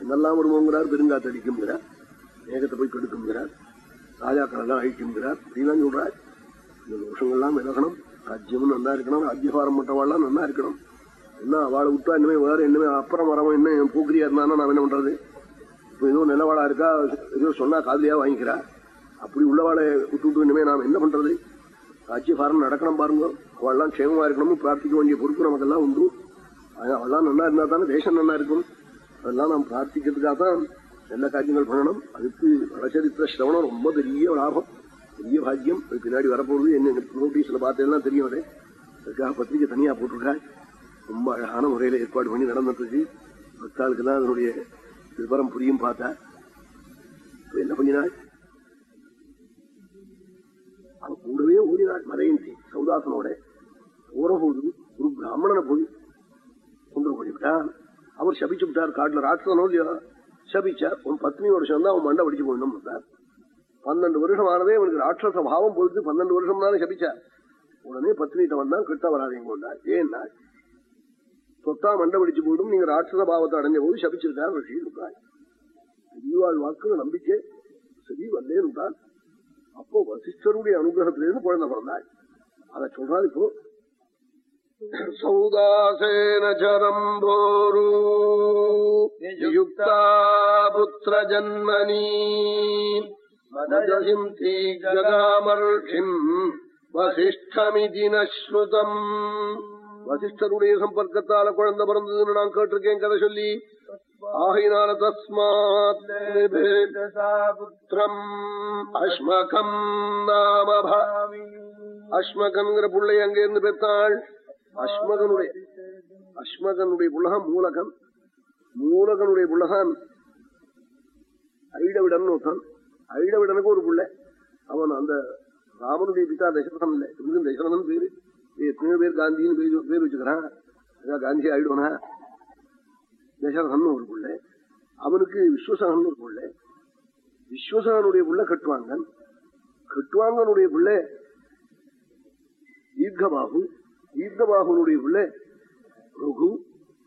என்னெல்லாம் வருவோங்கிறார் பெருங்காத்தடிக்கும்ங்கிறார் மேகத்தை போய் கெடுக்கும்கிறார் ராஜாக்களெல்லாம் எல்லாம் அழிக்கும்ங்கிறார். இப்படிலாம் சொல்றார். இந்த தோஷங்கள்லாம் விலகணும். ராஜ்யமும் நல்லா இருக்கணும். ராஜ்யபாரம் பண்றவாள்லாம் நல்லா இருக்கணும். என்ன அவளை விட்டா இனிமே வேற என்னமே அப்புறம் வரவன் என்ன பூக்கிரியா இருந்தானா நான் என்ன பண்றது? இப்ப ஏதோ நிலவாளா இருக்கா ஏதோ சொன்னா காதலியா வாங்கிக்கிறா. அப்படி உள்ளவாளை விட்டுவிட்டு இனிமே நாம் என்ன பண்றது? ராஜ்யபாரம் நடக்கணும் பாருங்க. அவெல்லாம் க்ஷேமமா இருக்கணும்னு பிரார்த்திக்க வேண்டிய பொறுப்பு நமக்கெல்லாம் உண்டு. அவெல்லாம் நல்லா இருந்தா தானே தேசம் நல்லா இருக்கும். அதெல்லாம் நாம் பிரார்த்திக்கிறதுக்காக தான் நல்ல காரியங்கள் பண்ணணும். அதுக்கு வடச்சரித்திர சிரவணம் ரொம்ப பெரிய லாபம். பெரிய பாக்கியம். அது பின்னாடி வரப்போகுது. என்ன நோட்டீஸ்ல பார்த்தேன்னா தெரியும் அதே. அதுக்காக பத்திரிக்கை தனியா போட்டிருக்காள் ரொம்ப அழகான முறையில ஏற்பாடு பண்ணி நடந்துட்டு பக்தாளுக்கு தான் அதனுடைய விவரம் புரியும் பார்த்தா. என்ன பண்ணினாள் அவன் கூடவே ஓடினாள் மலையந்தி சௌதாசனோட போறபோது ஒரு பிராமணனை போய் கொண்டு போய்விட்டான் அவர் சபிச்சு விட்டார் காட்டுல ராட்சசனோ இல்லையா? சபிச்சார் உன் பத்னி வருஷம் தான் அவன் மண்டை படிச்சு போயிடணும் வந்தார் பன்னெண்டு வருஷம் ஆனதே அவனுக்கு ராட்சச பாவம் பொறுத்து பன்னெண்டு வருஷம் தானே சபிச்சார். உடனே பத்னிகிட்ட வந்தான் கிட்ட வராதீங்க கொண்டார் ஏன்னா சொத்தா மண்டை படிச்சு போயிடும் நீங்க ராட்சச பாவத்தை அடைஞ்ச போது சபிச்சிருக்கார் ரிஷி இருக்காள் பெரியவாள் வாக்கு நம்பிக்கை சரி வந்தே இருந்தான் அப்போ வசிஷ்டருடைய அனுகிரகத்திலிருந்து குழந்தை பிறந்தாள். அதை சொல்றாரு இப்போ. சௌதாசேன புத்திர ஜன்மனி. மதசிம் ஜகாமர்ஷிம் வசிஷ்டமிதி நஸ்ருதம். வசிஷ்டருடைய சம்பர்க்கத்தால குழந்தை பிறந்ததுன்னு நான் கேட்டிருக்கேன் கதை சொல்லி. ஆகையினால தஸ்மாத்ரம் அஸ்மகம் நாம அஸ்மகன்கிற பிள்ளை அங்க இருந்து பெற்றாள். அஸ்மகனுடைய அஸ்மகனுடைய புள்ளகம் மூலகன் மூலகனுடைய புள்ளகன் ஐடவிடன் ஒருத்தன் ஐடவிடனுக்கு ஒரு புள்ள. அவன் அந்த ராமனுடைய பிதா தசரதன் இல்லை. இவனுக்கு தசரதன் பேரு. எத்தனையோ பேர் காந்தின்னு பேர் வச்சுக்கிறான். காந்தி ஆயிடுவனா? தசரதன் ஒரு பிள்ளை அவனுக்கு விஸ்வசகன் ஒரு பிள்ளை விஸ்வசகனுடைய புள்ள கட்டுவாங்கன். கட்டுவாங்கனுடைய பிள்ளை தீர்க்கபாகு தீர்க்கபாகுனுடைய பிள்ளை ரகு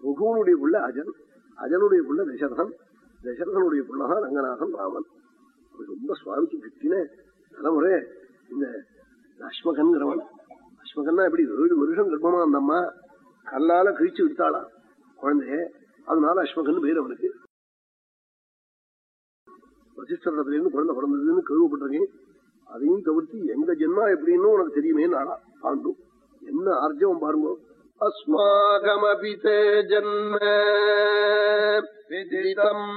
ரகுனுடைய பிள்ளை அஜன் அஜனுடைய புள்ள தசரதன் தசரதனுடைய பிள்ளைதான் ரங்கநாதன் ராமன். ரொம்ப சுவாமிக்கு கிட்டின தலைமுறை இந்த அஸ்மகன்கிறவன் அஸ்மகன்னா எப்படி ஏழு வருஷம் கர்ப்பமா அந்த அம்மா கல்லால கிழிச்சு விட்டாளாம் குழந்தைய. அதனால அஸ்மகன் பேர் அவனுக்கு. வசிஷ்டத்துல இருந்து குழந்தை பிறந்ததுன்னு கேள்விப்பட்டிருக்கேன். அதையும் தவிர்த்து எங்க ஜென்மா எப்படின்னு உனக்கு தெரியுமே நாளா? பாண்டும் என்ன ஆர்ஜவம் பாருங்க. அஸ்மாகமபி தே ஜன்ம விதிதம்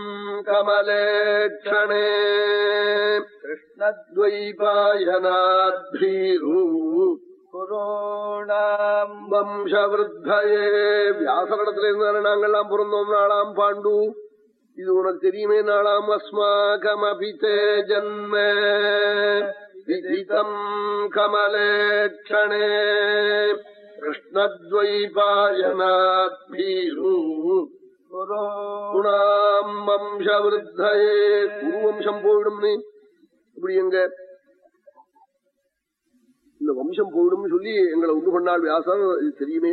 கமலேட்சணே கிருஷ்ணத்வைபாயனாத்ரீரு வம்சவருத்தயே வியாசகடத்துல இருந்தாலும் நாங்கெல்லாம் பிறந்தோம் நாளாம் பாண்டு இது உனக்கு தெரியுமே நாளாம் அஸ்மாகமபி தே ஜன்ம விதிதம் கமலேட்சணே கிருஷ்ணத்வைபாயனாத்பீரு குணாம் வம்சவருத்தயே குரு வம்சம் போயிடும்னு இப்படி எங்க இந்த வம்சம் போயிடும் சொல்லி எங்களை உண்டு பண்ணால் வியாசம் இது தெரியுமே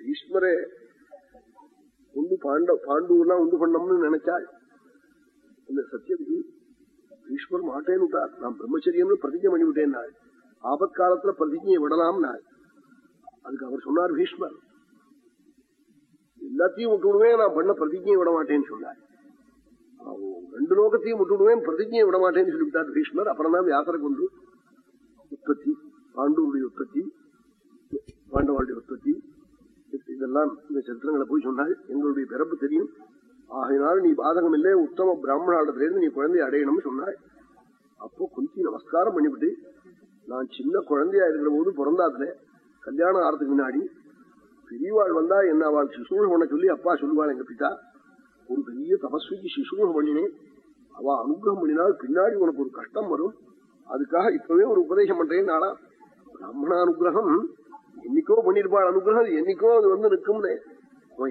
பீஷ்மரே ஒன்று பாண்ட பாண்டூர்லாம் ஒன்று பண்ணோம்னு நினைச்சாள். இந்த சத்தியதி பீஷ்மர் மாட்டேன்னு நான் பிரம்மச்சரியம்னு பிரதிஜை பண்ணி விட்டேன் நாள் ஆபத் காலத்துல பிரதிஜையை விடலாம் நாள் அதுக்கு அவர் சொன்னார் பீஷ்மர் எல்லாத்தையும் விட்டுவிடுவேன் நான் பண்ண பிரதிஜையை விட மாட்டேன்னு சொன்னார். ரெண்டு லோகத்தையும் விட்டுவிடுவேன் பிரதிஜையை விட மாட்டேன்னு சொல்லிவிட்டார் பீஷ்மர். அப்புறம் தான் வியாசரை கொண்டு உற்பத்தி பாண்டூருடைய உற்பத்தி பாண்டவாளுடைய உற்பத்தி இதெல்லாம் இந்த சரித்திரங்களை போய் சொன்னால் எங்களுடைய பிறப்பு தெரியும். ஆகையினால நீ பாதகம் இல்லை உத்தம பிராமணாடத்திலிருந்து நீ குழந்தைய அடையணும்னு சொன்னாள் அப்போ குந்தி நமஸ்காரம் பண்ணிவிட்டு நான் சின்ன குழந்தையா இருக்கிற போது பிறந்தாத்துல கல்யாணம் ஆறதுக்கு முன்னாடி பெரியவாள் வந்தா என்ன அவள் சிசூழம் பண்ண சொல்லி அப்பா சொல்லுவாள் எங்க பிதா ஒரு பெரிய தபஸ்விக்கு சிசூழம் பண்ணினேன். அவ அனுகிரகம் பண்ணினால் பின்னாடி உனக்கு ஒரு கஷ்டம் வரும். அதுக்காக இப்பவே ஒரு உபதேசம் பண்றேன். நாளா பிராமண அனுகிரகம் என்னைக்கோ பண்ணிருப்பாள் அனுகிரகம். என்னைக்கோ அது வந்து நிற்கும்னு.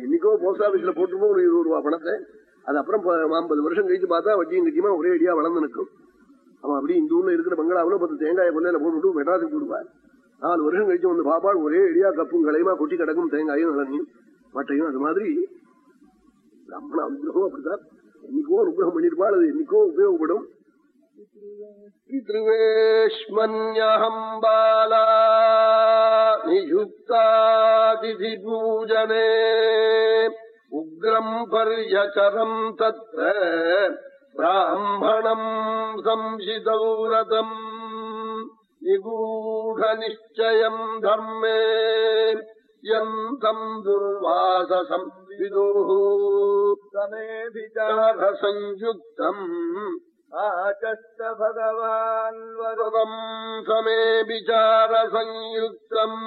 என்னைக்கோ போஸ்ட் ஆபீஸ்ல போட்டுருப்போம் ஒரு இருபது ரூபா பணத்தை. அது அப்புறம் ஐம்பது வருஷம் கழிச்சு பார்த்தா வட்டியும் கட்டியுமா ஒரே அடியா வளர்ந்து நிற்கும். அவன் அப்படி இந்த ஊர்ல இருக்கிற பங்களாவில் பத்து தேங்காய் கொள்ளையில போட்டுவிட்டு மெட்ராஸுக்கு கொடுப்பார் நாலு வருஷம் கழிச்சு வந்து பாப்பாள் ஒரே அடியா கப்பும் களையுமா கொட்டி கிடக்கும் தேங்காயும் இளநியும் மட்டையும் அது மாதிரி. பிராமண அனுகிரகம் அப்படித்தான். என்னைக்கோ அனுகிரகம் பண்ணிருப்பாள். அது என்னைக்கோ உபயோகப்படும். பித்ருவேஷ்மன்யம் பாலா நியுக்தாதிதி பூஜனே உக்ரம் பர்யச்சரம் தத்த பிராமணம் சம்சிதௌரதம் நிகூடநிச்சயம் தர்மே யந்தம் துர்வாசசம் விதுः பகவான் வரதம் சமே விசாரசயுக்தம்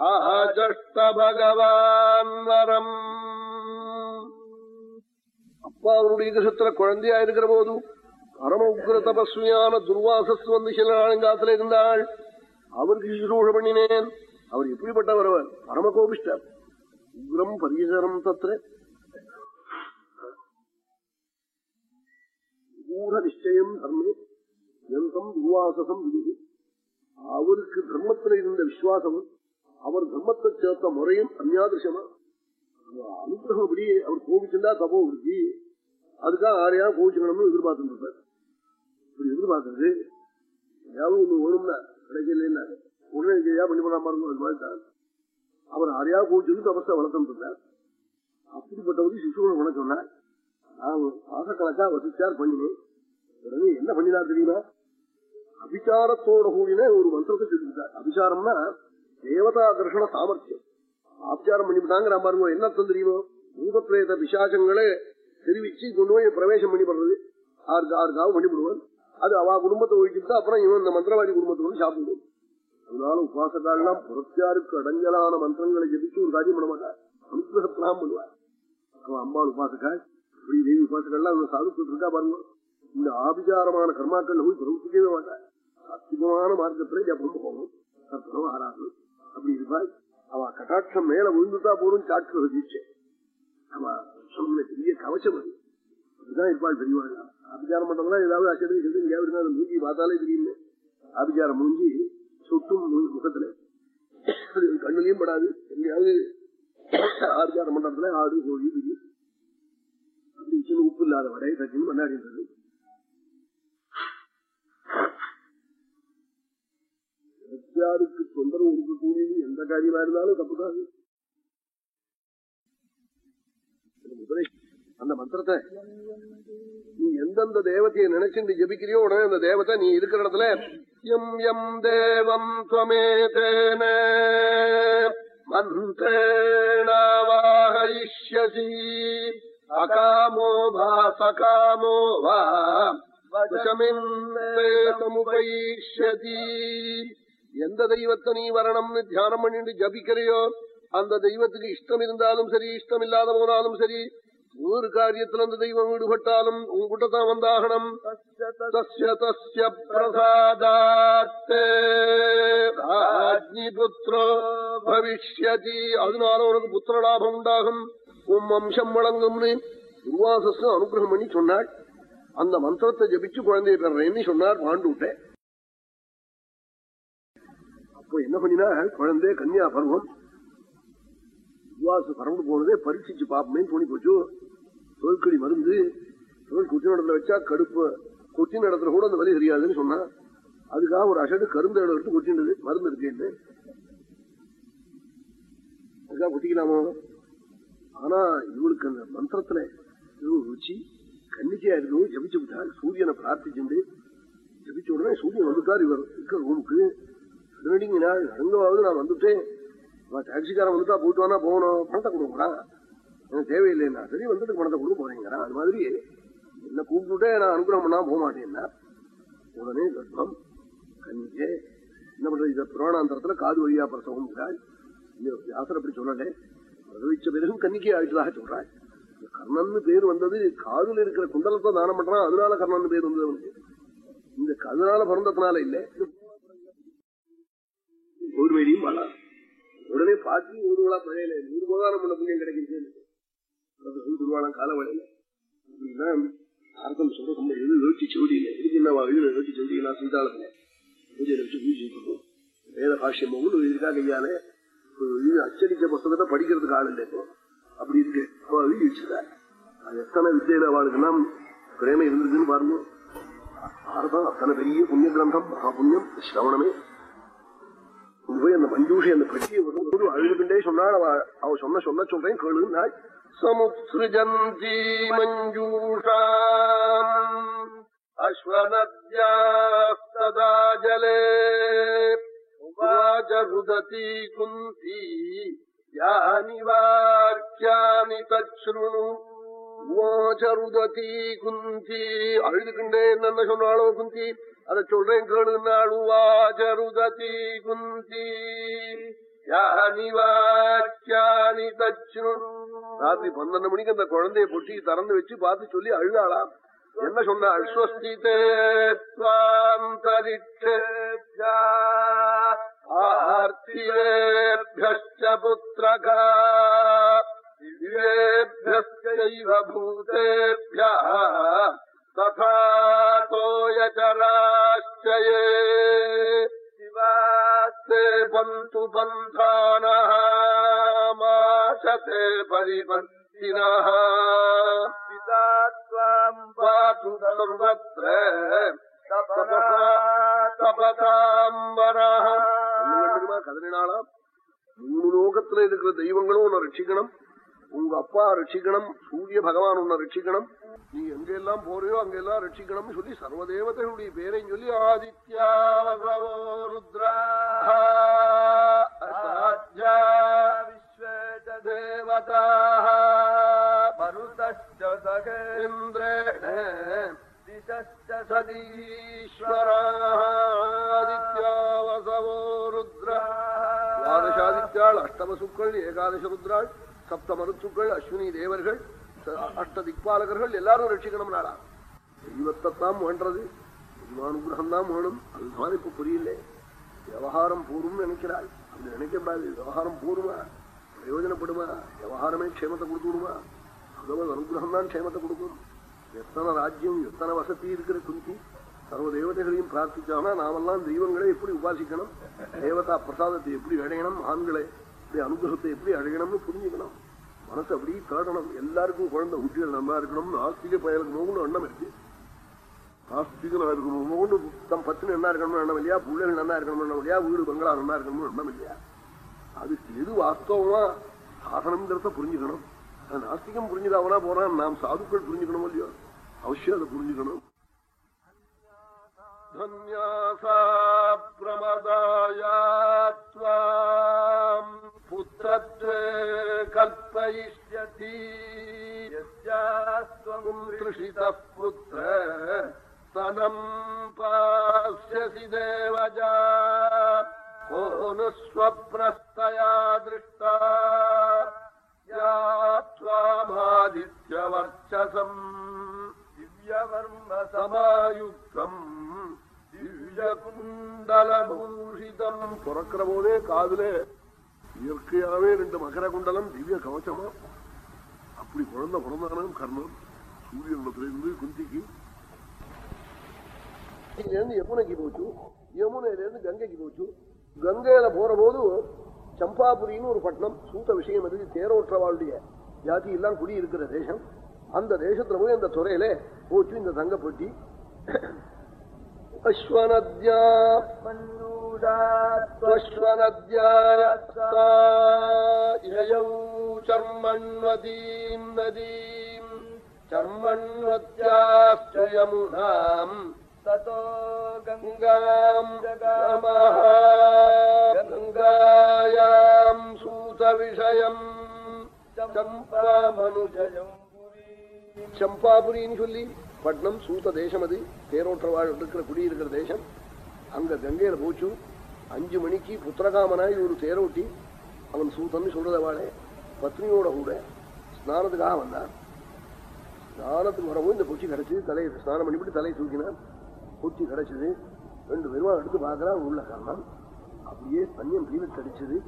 ஆச்சஷ்ட பகவான் வரம் அப்பா அவருடைய கிரகத்துல குழந்தையா இருக்கிற போது பரம உக்ர தபஸ்வியான துர்வாசஸ் வந்து சில நாளங்காத்துல இருந்தாள். அவருக்கு சுசூஷ பண்ணினேன். அவர் எப்படிப்பட்டவர்? அவர் பரம கோபிஷ்டர் உக்ரம் பரிசரம் தத்திர கூட நிச்சயம் தர்மே எந்தம் துர்வாசகம் விதி அவருக்கு தர்மத்தில் இருந்த விசுவாசமும் அவர் தர்மத்தை சேர்த்த முறையும் அந்நாதிருஷமா அனுகிரகம் அப்படி அவர் கோபிச்சிருந்தா தப்போ விருத்தி அதுக்காக ஆரையா கோபிச்சுக்கணும்னு எதிர்பார்த்துட்டு இருப்பார் இப்படி எதிர்பார்க்கறது ஏதாவது ஒண்ணு வேணும்னா கிடைக்கல உடனே ஜெயா பண்ணி பண்ணாம இருக்கும் அது மாதிரி தான். அவர் ஆரையா போச்சுன்னு தபஸை வளர்த்துட்டு இருந்தார் அப்படிப்பட்டவரு சிசுவன் வணக்கம்னா சொன்னார். நான் மாசக்கணக்கா வசிச்சார் பண்ணினேன் உடனே என்ன பண்ணினார் தெரியுமா? அபிச்சாரத்தோட கூடின ஒரு மந்திரத்தை சொல்லிவிட்டார் அபிச்சாரம்னா தேவதா தர்ஷன சாமர்த்தியம். ஆபிச்சாரம் பண்ணிவிட்டாங்கிற பாருங்க என்ன அர்த்தம் தெரியுமோ? பூதப்பிரேத பிசாசங்களை தெரிவிச்சு கொண்டு போய் பிரவேசம் பண்ணி பண்றது ஆறு ஆறுக்காவும் பண்ணிவிடுவான் அது அவ குடும்பத்தை ஒழிச்சுட்டு அப்புறம் இவன் இந்த மந்திரவாதி குடும்பத்தோடு சாப்பிடுவோம் அதனால உபாசக்காரெல்லாம் புறத்தியாருக்கு அடஞ்சலான மந்திரங்களை ஜெபிச்சு ஒரு காரியம் பண்ண மாட்டார். அனுகிரகத்தெல்லாம் பண்ணுவார். அவன் அம்பாள் உபாசகாள் இப்படி தேவி உபாசகள்லாம் சாதுக்கள் இருக்கா பாருங்க. இந்த ஆபிச்சாரமான கர்மாக்கள் போய் பிரவர்த்திக்கவே மாட்டார். அத்தியமான மார்க்கத்துல ஜபம் போகணும் கற்பனம் ஆறாது அப்படி இருப்பாள் அவ கட்டாட்சம் மேல விழுந்துட்டா போதும் சாட்சி தீட்சை. அவ சொன்ன பெரிய கவச்சம் அது. அதுதான் இருப்பாள் பெரியவாள் ஆபிச்சாரம் பண்றதுனா ஏதாவது அச்சடி சொல்லி எங்கேயாவது இருந்தா மூஞ்சி பார்த்தாலே தெரியுமே. ஆபிச்சாரம் மூஞ்சி சுட்டும் முகத்துல. கண்ணுலயும் படாது. எங்கேயாவது ஆபிச்சாரம் பண்றதுல ஆடு கோழி விதி அப்படி சின்ன உப்பு இல்லாத வடை சச்சின்னு கொண்டாடின்றது. யாருக்கு தொந்தரவு கொடுக்கக்கூடியது எந்த காரியமா இருந்தாலும் தப்புதான். அந்த மந்திரத்தை நீ எந்தெந்த தேவத்தையை நினைச்சுட்டு ஜபிக்கிறியோ உடனே அந்த தேவத்தை நீ இருக்கிற இடத்துல எம் எம் தேவம் துவமேதேன மந்திரேணாவாகயிஷ்யசி அகாமோ வா சகாமோ வா சமுபயிஷ்யதி எந்த தெய்வத்தை நீ வரணும்னு தியானம் பண்ணிட்டு ஜபிக்கிறையோ அந்த தெய்வத்துக்கு இஷ்டம் இருந்தாலும் சரி இஷ்டம் இல்லாத போனாலும் சரி ஒரு காரியத்தில் அந்த தெய்வம் ஈடுபட்டாலும் உங்ககிட்ட தான் வந்தாகணும். புத்திரோ பவிஷ்யதி அதனால உனக்கு புத்திர லாபம் உண்டாகும் உம் வம்சம் வழங்கும்னு துர்வாசஸ் அனுகிரகம் பண்ணி சொன்னாள் அந்த மந்திரத்தை ஜபிச்சு குழந்தைய பெறேன்னு சொன்னார் பாண்டு விட்டேன் அப்போ என்ன பண்ணினா குழந்தை கன்னியா பருவம். துர்வாசு பறந்து போனதே பரீட்சிச்சு பாப்பமே தோணி போச்சு. தொழிற்கடி மருந்து தொழில் குட்டி நடத்துல வச்சா கடுப்பு. கொட்டி நடத்துல கூட அந்த வலி தெரியாதுன்னு சொன்னா அதுக்காக ஒரு அசடு கருந்து எடுத்து கொட்டினது மருந்து இருக்கேன்னு அதுக்காக கொட்டிக்கலாமோ ஆனா இவளுக்கு அந்த மந்திரத்துல ருச்சி கன்னிக்கையா இருக்கவும் ஜபிச்சு விட்டாள் சூரியனை பிரார்த்திச்சுண்டு ஜபிச்ச உடனே சூரியன் வந்துட்டார் இவர் இருக்கிற ரூமுக்கு பதினடிங்க நாள் நான் வந்துட்டேன் டாக்ஸிக்காரன் வந்துட்டா போயிட்டு வானா போகணும் பணத்தை கொடுக்குறான் எனக்கு தேவையில்லைன்னா சரி வந்துட்டு பணத்தை கொடுக்க போறேங்கிறான். அது மாதிரி என்ன கூப்பிட்டுட்டே நான் அனுகிரகம் பண்ணா போக மாட்டேன்னா உடனே கர்ப்பம் கண்ணிக்கே என்ன பண்றது? இதை புராணாந்தரத்துல காது வழியா பிரசவம் வியாசர் அப்படி சொல்லலே. பிரதவிச்ச பிறகு கன்னிக்கே ஆயிட்டதாக சொல்றாள் கர்ணன் பேர் வந்தது காதுல இருக்கிற குண்டலத்தை தானம் பண்றான் அதனால கர்ணன் பேர் வந்தது இந்த அதனால பிறந்ததுனால இல்லை. ஒரு வழியும் வராது. உடனே பாட்டி ஊர்வலா பழையில நூறு போதானம் பண்ண புண்ணியம் கிடைக்கிச்சு திருவாளம் கால வழியில அப்படின்னா அர்த்தம் சொல்ற ரொம்ப எது யோசிச்சு சோடியில இதுக்கு என்ன எழுத யோசிச்சு சொல்லிங்களா சீதாளத்துல பூஜை வச்சு பூஜிட்டு வேத பாஷ்யம் இருக்கா கையால அச்சடிச்ச புத்தகத்தை படிக்கிறதுக்கு ஆள் இல்லை இப்போ. அப்படி இருக்கு. அவ எழுதி வச்சிருக்காரு. அது எத்தனை வித்தியில அவளுக்கெல்லாம் பிரேம இருந்திருக்குன்னு பாருங்க. பாரதம் அத்தனை பெரிய புண்ணிய கிரந்தம் மகா புண்ணியம் சிரவணமே. போய் அந்த மஞ்சூஷி அந்த பெட்டியை வரும்போது அழுதுகிட்டே சொன்னாள் அவ அவ சொன்ன சொல்ல சொல்றேன் கேளுனாள் சமுத்ருஜந்தி மஞ்சூஷா அஸ்வனத்யா ஜலே குந்தி யானி வாக்கியானி தச்ருணு உவாச்சருததி குந்தி அழுதுகின்றே என்னென்ன சொன்னாளோ குந்தி அத சொல்றேன் கேளுனாள் குந்தி. ராத்திரி பன்னெண்டு மணிக்கு அந்த குழந்தைய பொட்டி திறந்து வச்சு பார்த்து சொல்லி அழுதாளாம். என்ன சொன்ன? அஸ்வஸ்திதே ஆர்த்திவேபியश्च தோயராச்சயே சிவாஸ்தே பந்து பந்தானமாசதே பரிபந்தினா பிதா त्वाम् पातु सर्वत्र தபதாம்பரா கதறினாலாம் மூணு லோகத்துல இருக்கிற தெய்வங்களும் உன்னை ரட்சிக்கணும். உங்க அப்பா ரட்சிக்கணும் சூரிய பகவான் உன்னை ரட்சிக்கணும். நீ எங்கெல்லாம் போறியோ அங்கெல்லாம் ரட்சிக்கணும்னு சொல்லி சர்வதேவதைகளுடைய பேரையும் சொல்லி ஆதித்யா விஸ்வேதேவதா மருதேந்திரேண சதீஸ்வராதித்யாவசவோ ருத்ரா. துவாதசாதித்யாள் அஷ்டமசுக்கள் ஏகாதச ருத்ராள் சப்த மருத்துக்கள் அஸ்வினி தேவர்கள் அஷ்ட திக்பாலகர்கள் எல்லாரும் ரட்சிக்கணும் நாளா தெய்வத்தைத்தான் வேண்டது தெய்வானுகிரகம் தான் வேணும் அதுதான் இப்ப புரியல. விவகாரம் போரும் நினைக்கிறாள். அப்படி நினைக்கப்படாது விவகாரம் போருமா? பிரயோஜனப்படுமா? விவகாரமே க்ஷேமத்தை கொடுத்து விடுமா? பகவத் அனுகிரகம் தான் க்ஷேமத்தை கொடுக்கும். எத்தனை ராஜ்யம் எத்தனை வசதி இருக்கிற குந்தி சர்வ தேவதைகளையும் பிரார்த்திச்சானா நாமெல்லாம் தெய்வங்களை எப்படி உபாசிக்கணும்? தேவதா பிரசாதத்தை எப்படி அடையணும் ஆண்களை? இப்படி அனுகிரகத்தை எப்படி அடையணும்னு புரிஞ்சுக்கணும் மனசு அப்படி தேடணும் எல்லாருக்கும் குழந்தை குட்டிகள் நல்லா இருக்கணும் ஆஸ்திக பயலுக்கு நோக்கணும் எண்ணம் இருக்கு ஆஸ்திகனா இருக்கணும் நோண்டு தம் பத்தினி என்ன இருக்கணும்னு எண்ணம் இல்லையா பிள்ளைகள் நல்லா இருக்கணும்னு எண்ணம் இல்லையா வீடு பங்களா நல்லா இருக்கணும்னு எண்ணம் இல்லையா அதுக்கு எது வாஸ்தவமா சாதனம்ங்கிறத புரிஞ்சுக்கணும் நாஸ்திகம் புரிஞ்சுதாவனா போனா நாம் சாதுக்கள் புரிஞ்சுக்கணும் இல்லையோ அவசியம் அதை புரிஞ்சுக்கணும் धन्यासा प्रमदायात्वाम् पुत्रत्वे कल्पयिष्यति यस्यास्त्वम् तृषितः पुत्र स्तनम् पास्यसि देवजा को नु स्वप्रस्तया दृष्टा या त्वामादित्यवर्चसम् दिव्यवर्म समायुक्तम् திவ்யகுண்டலபூஷிதம் பிறக்கிற போதே காதுல இயற்கையாவே ரெண்டு மகர குண்டலம் திவ்ய கவச்சமா அப்படி குழந்தை பிறந்தானும் கர்ணன். சூரியனிடத்திலிருந்து குந்திக்கு இருந்து யமுனைக்கு போச்சு. யமுனையில இருந்து கங்கைக்கு போச்சு. கங்கையில போற போது சம்பாபுரின்னு ஒரு பட்டணம் சூத்த விஷயம் இருக்கு தேரோற்றவாளுடைய ஜாதி எல்லாம் குடி இருக்கிற தேசம். அந்த தேசத்துல போய் அந்த துறையில போச்சு இந்த தங்கப்பட்டி அஸ்வனத்யா சர்மண்வதீம் நதீம் சர்மண்வத்யாச்ச யமுனாம் ததோ கங்காம் கங்காயாம் சூத விஷயம் சம்பாமனுஜயம் சம்பாபுரின்னு சொல்லி பட்னம் சூத்த தேசம் அது தேரோற்றவாழ் இருக்கிற குடியிருக்கிற தேசம். அங்கே கங்கையில் போச்சு. அஞ்சு மணிக்கு புத்திரகாமனாய் ஒரு தேரோட்டி அவன் சூத்தன்னு சொல்றத வாழே பத்னியோட கூட ஸ்நானத்துக்காக வந்தான். ஸ்நானத்துக்கு வரவும் இந்த கொச்சி கிடச்சிது தலையை ஸ்நானம் பண்ணிவிட்டு தலையை தூக்கினான். கொச்சி கிடைச்சது. ரெண்டு பேரும் எடுத்து பார்க்குறான் உள்ள காரணம் அப்படியே தண்ணியம் பீலட் அடிச்சது.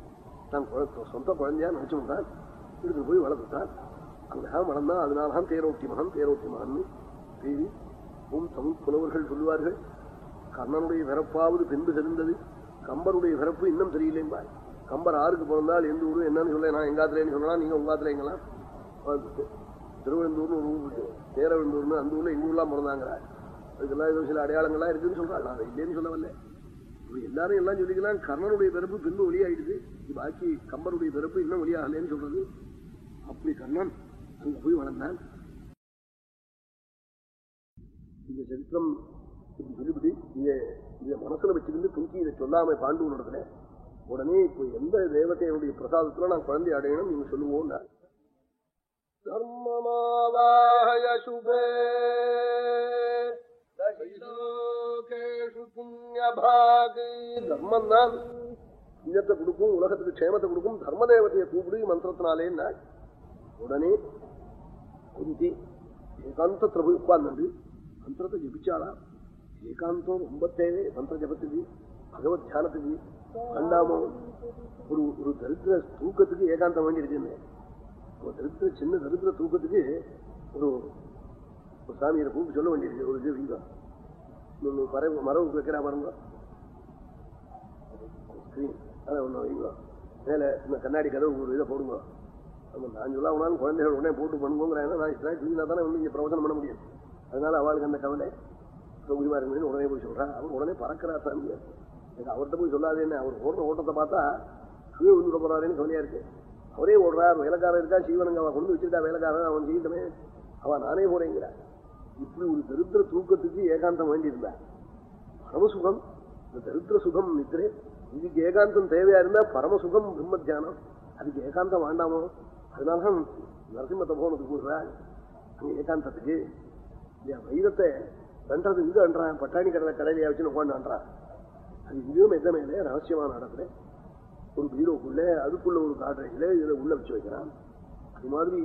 தான் சொந்த குழந்தையா நினைச்சு விட்டான் எடுத்து போய் வளர்த்துட்டான். அங்கதான் வளர்ந்தான். அதனால தான் தேரோட்டி மகன் தேரோட்டி மகன். தேவி உம் தமிழ் புலவர்கள் சொல்லுவார்கள் கர்ணனுடைய பிறப்பாவது பின்பு தெரிந்தது. கம்பருடைய பிறப்பு இன்னும் தெரியலேம்பாய் கம்பர் ஆறுக்கு பிறந்தால் எந்த ஊர் என்னன்னு சொல்ல நான் எங்காத்துலேன்னு சொல்லலாம் நீங்க உங்காத்துல எங்கெல்லாம் திருவெந்தூர்னு ஒரு ஊர் இருக்கு. தேரவந்தூர்னு அந்த ஊர்ல எங்க ஊர்லாம் பிறந்தாங்கிறார். அதுக்கெல்லாம் ஏதோ சில அடையாளங்கள்லாம் இருக்குன்னு சொல்றாங்க. அதை இல்லைன்னு சொல்லவில்லை. இப்போ எல்லாரும் எல்லாம் சொல்லிக்கலாம் கர்ணனுடைய பிறப்பு பின்பு வெளியாயிடுது. பாக்கி கம்பருடைய பிறப்பு இன்னும் வெளியாகலன்னு சொல்றது. அப்படி கர்ணன் அங்க போய் வளர்ந்தான். இந்த சரித்திரம் சொல்லிவிட்டு இத இத மனசுல வச்சிருந்து தூக்கி இதை சொல்லாம பாண்டு நடத்துல உடனே இப்ப எந்த தேவதையுடைய பிரசாதத்துல நான் குழந்தை அடையணும் நீங்க சொல்லுவோம் தர்மமாவாய சுபே தர்மம் தான் புண்ணியத்தை கொடுக்கும் உலகத்துக்கு க்ஷேமத்தை கொடுக்கும் தர்ம தேவதையை கூப்பிடு மந்திரத்தினாலே உடனே குந்தி ஏகாந்தத்துல போய் உட்கார்ந்து மந்திரத்தை ஜபிச்சாளா ஏகாந்தம் ரொம்ப தேவை மந்திர ஜபத்துக்கு பகவத் தியானத்துக்கு வேண்டாமோ ஒரு ஒரு தரித்திர தூக்கத்துக்கு ஏகாந்தம் வேண்டி இருக்குன்னு ஒரு தரித்திர சின்ன தரித்திர தூக்கத்துக்கு ஒரு ஒரு சாமியை கூப்பிட்டு சொல்ல வேண்டியிருக்கு ஒரு இது வீங்க மரவு வைக்கிறா மரங்க ஸ்கிரீன் அதை ஒன்று மேலே இந்த கண்ணாடி கதவு ஒரு இதை போடுங்க நம்ம நான் சொல்ல உனாலும் குழந்தைகள் உடனே போட்டு பண்ணுங்கிறாங்க நான் இத்தனை தானே வந்து இங்கே பிரவசனம் பண்ண முடியும் அதனால அவளுக்கு அந்த கவலை சௌகரியமா இருக்குன்னு உடனே போய் சொல்றான். அவர் உடனே பறக்கிறா சாமி அவர்கிட்ட போய் சொல்லாதேன்னு அவர் ஓடுற ஓட்டத்தை பார்த்தா கீழே விழுந்துட போறாருன்னு கவலையா இருக்கு. அவரே ஓடுறார். வேலைக்காரன் இருக்கா? சீவனங்க அவன் கொண்டு வச்சிருக்கா வேலைக்காரன். அவன் செய்யட்டமே. அவன் நானே போறேங்கிறார் இப்படி ஒரு தரித்திர தூக்கத்துக்கு ஏகாந்தம் வேண்டியிருந்தா. பரமசுகம் இந்த தரித்திர சுகம் நித்திரே. இதுக்கு ஏகாந்தம் தேவையா இருந்தா பரமசுகம் பிரம்ம தியானம் அதுக்கு ஏகாந்தம் வேண்டாமோ? அதனால நரசிம்மத்தை போனதுக்கு கூடுறா அங்க ஏகாந்தத்துக்கு இல்லையா வைரத்தை கண்டது இங்க அன்றான் பட்டாணி கடலை கடையிலையா வச்சு உட்காண்டான் அது இங்கேயும் எந்த மேலே ரகசியமான நடக்குது ஒரு பீரோக்குள்ள அதுக்குள்ள ஒரு காட்டையில இதில் உள்ள வச்சு வைக்கிறான். அது மாதிரி